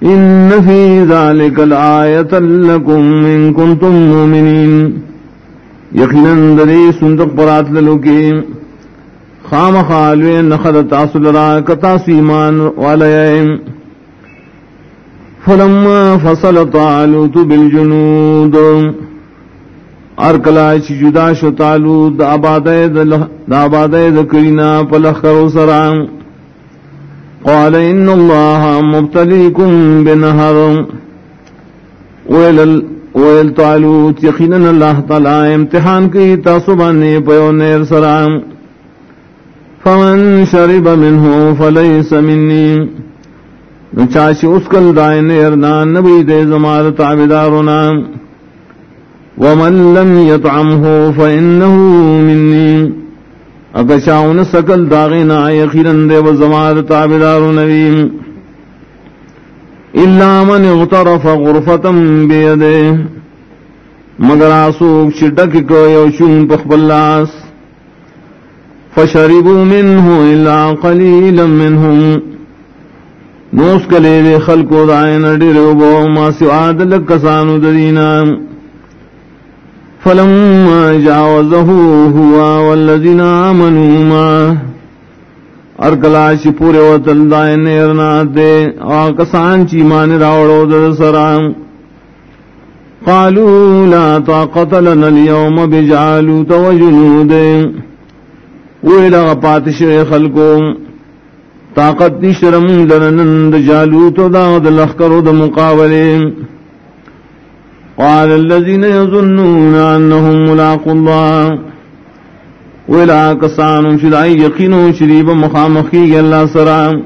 ان فی ذالک الآیت لکم من کنتم مومنین۔ یقیناً دری سندق پرات للوکی خام خالوی نخد تاصل را کتاس ایمان والیم فلما فصل طالوت بالجنود. ارکلا چی جدا شو طالوت، دا آبادے دا کرینا پلخ کرو سرام قال إن الله مبتليكم بنهر ويل طالوت يخينا الله تعالى امتحان كي تصبني بيونير سرام فمن شرب منه فليس مني نچاشی اسکل دائے نیرنا نبی دے زمار تعبدارنا ومن لم يطعمه فإنه مني اکشاؤن سکل داغینا یقیناً دے و زماد تابدار نبیم اللہ من اغترف غرفتم بیدے. مگر آسوک شدک کو یوشون پخبالاس فشربو منہو اللہ قلیلا منہم. نوس کلے دے خلقو دائن ڈرو بو ما سواد لکسانو ددینام فلما جاوزه هو والذين آمنوا ما. ارکلا چی پورے وطل دائن نیرنا دے. آکسان چی مان راوڑو در سرام قالوا لا طاقت لنا اليوم بجالوت وجنود. ویلا پاتش خلقو. طاقت نشرم لنند جالوت دا دلخکرو دا مقابلیں قال الذين يظنون أنهم ملاق الله ولا كسان شدعي يقينوا شريب مخامخي الله سرام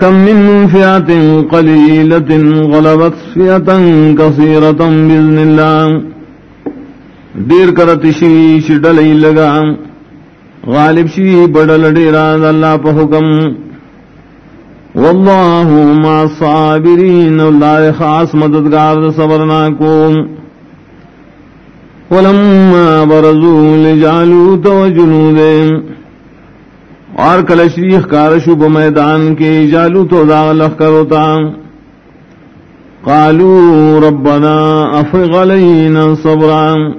كم من فئة قليلة غلبت فئة كثيرة بإذن الله دیر کرت شی شڈل لگا. غالب شی بڑل ڈیرا اللہ پہ حکم. واللہ ما صابرین، اللہ خاص مددگار صبرنا کو ولما برزو لجالوت و جنودین. اور کل شریخ کارشو بمیدان کے جالوت و داغلخ کروتا. قالو ربنا افرغ علینا صبران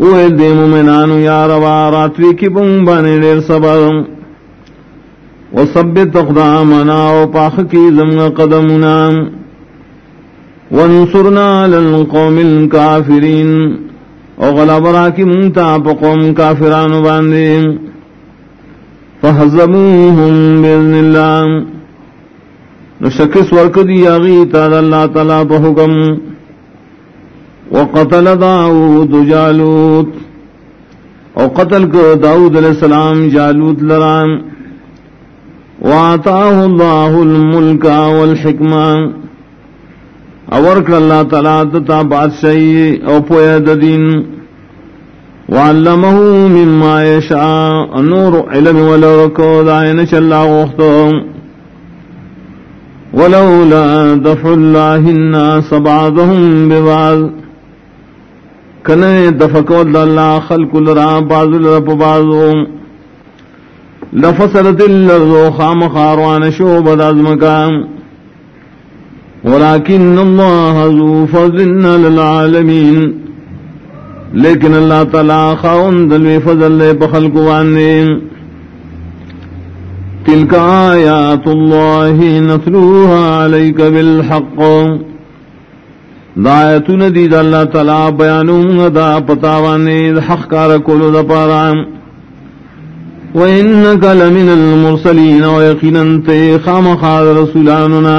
اوہ دے مومنانو یا روا راتوی کی بمبانے دیر صبران وثبت اقدامنا وپاخ کی زمن قدمنا۔ وانصرنا للقوم الكافرين وغلب راکی منتا پقوم کافران باندیم فحزموهم بإذن الله نشکس ورک دی آغیتا اللہ تعالی پا حکم۔ وقتل داود جالوت. او قتل کو داود علیہ السلام جالوت لرام واتاہ اللہ الملک والحکمہ. اورک اللہ تعالیٰ دتا بادشاہی او پویا ددین. وعلمه مما يشاء النور علم ولرکو دائن چلا وقتو ولولا دفع الله الناس بعضهم ببعض. کنے دفکو اللہ خلق لرا بعض لرا بعضو لفصلت اللرزو خام خاروان شوب دازمکان ولكن الله ذو فضل للعالمين لیکن اللہ تعالی خاون دلوی فضل لے بخل کو وانے. تلك آیات اللہ نتلوها علیک بالحق. دایتون دید اللہ تعالی بیانون دا پتاوانے حق کار کولو دا پارام وَإِنَّكَ لَمِنَ الْمُرْسَلِينَ وَيَقِنًا تَيْخَامَ خَادَ رَسُولَانُنَا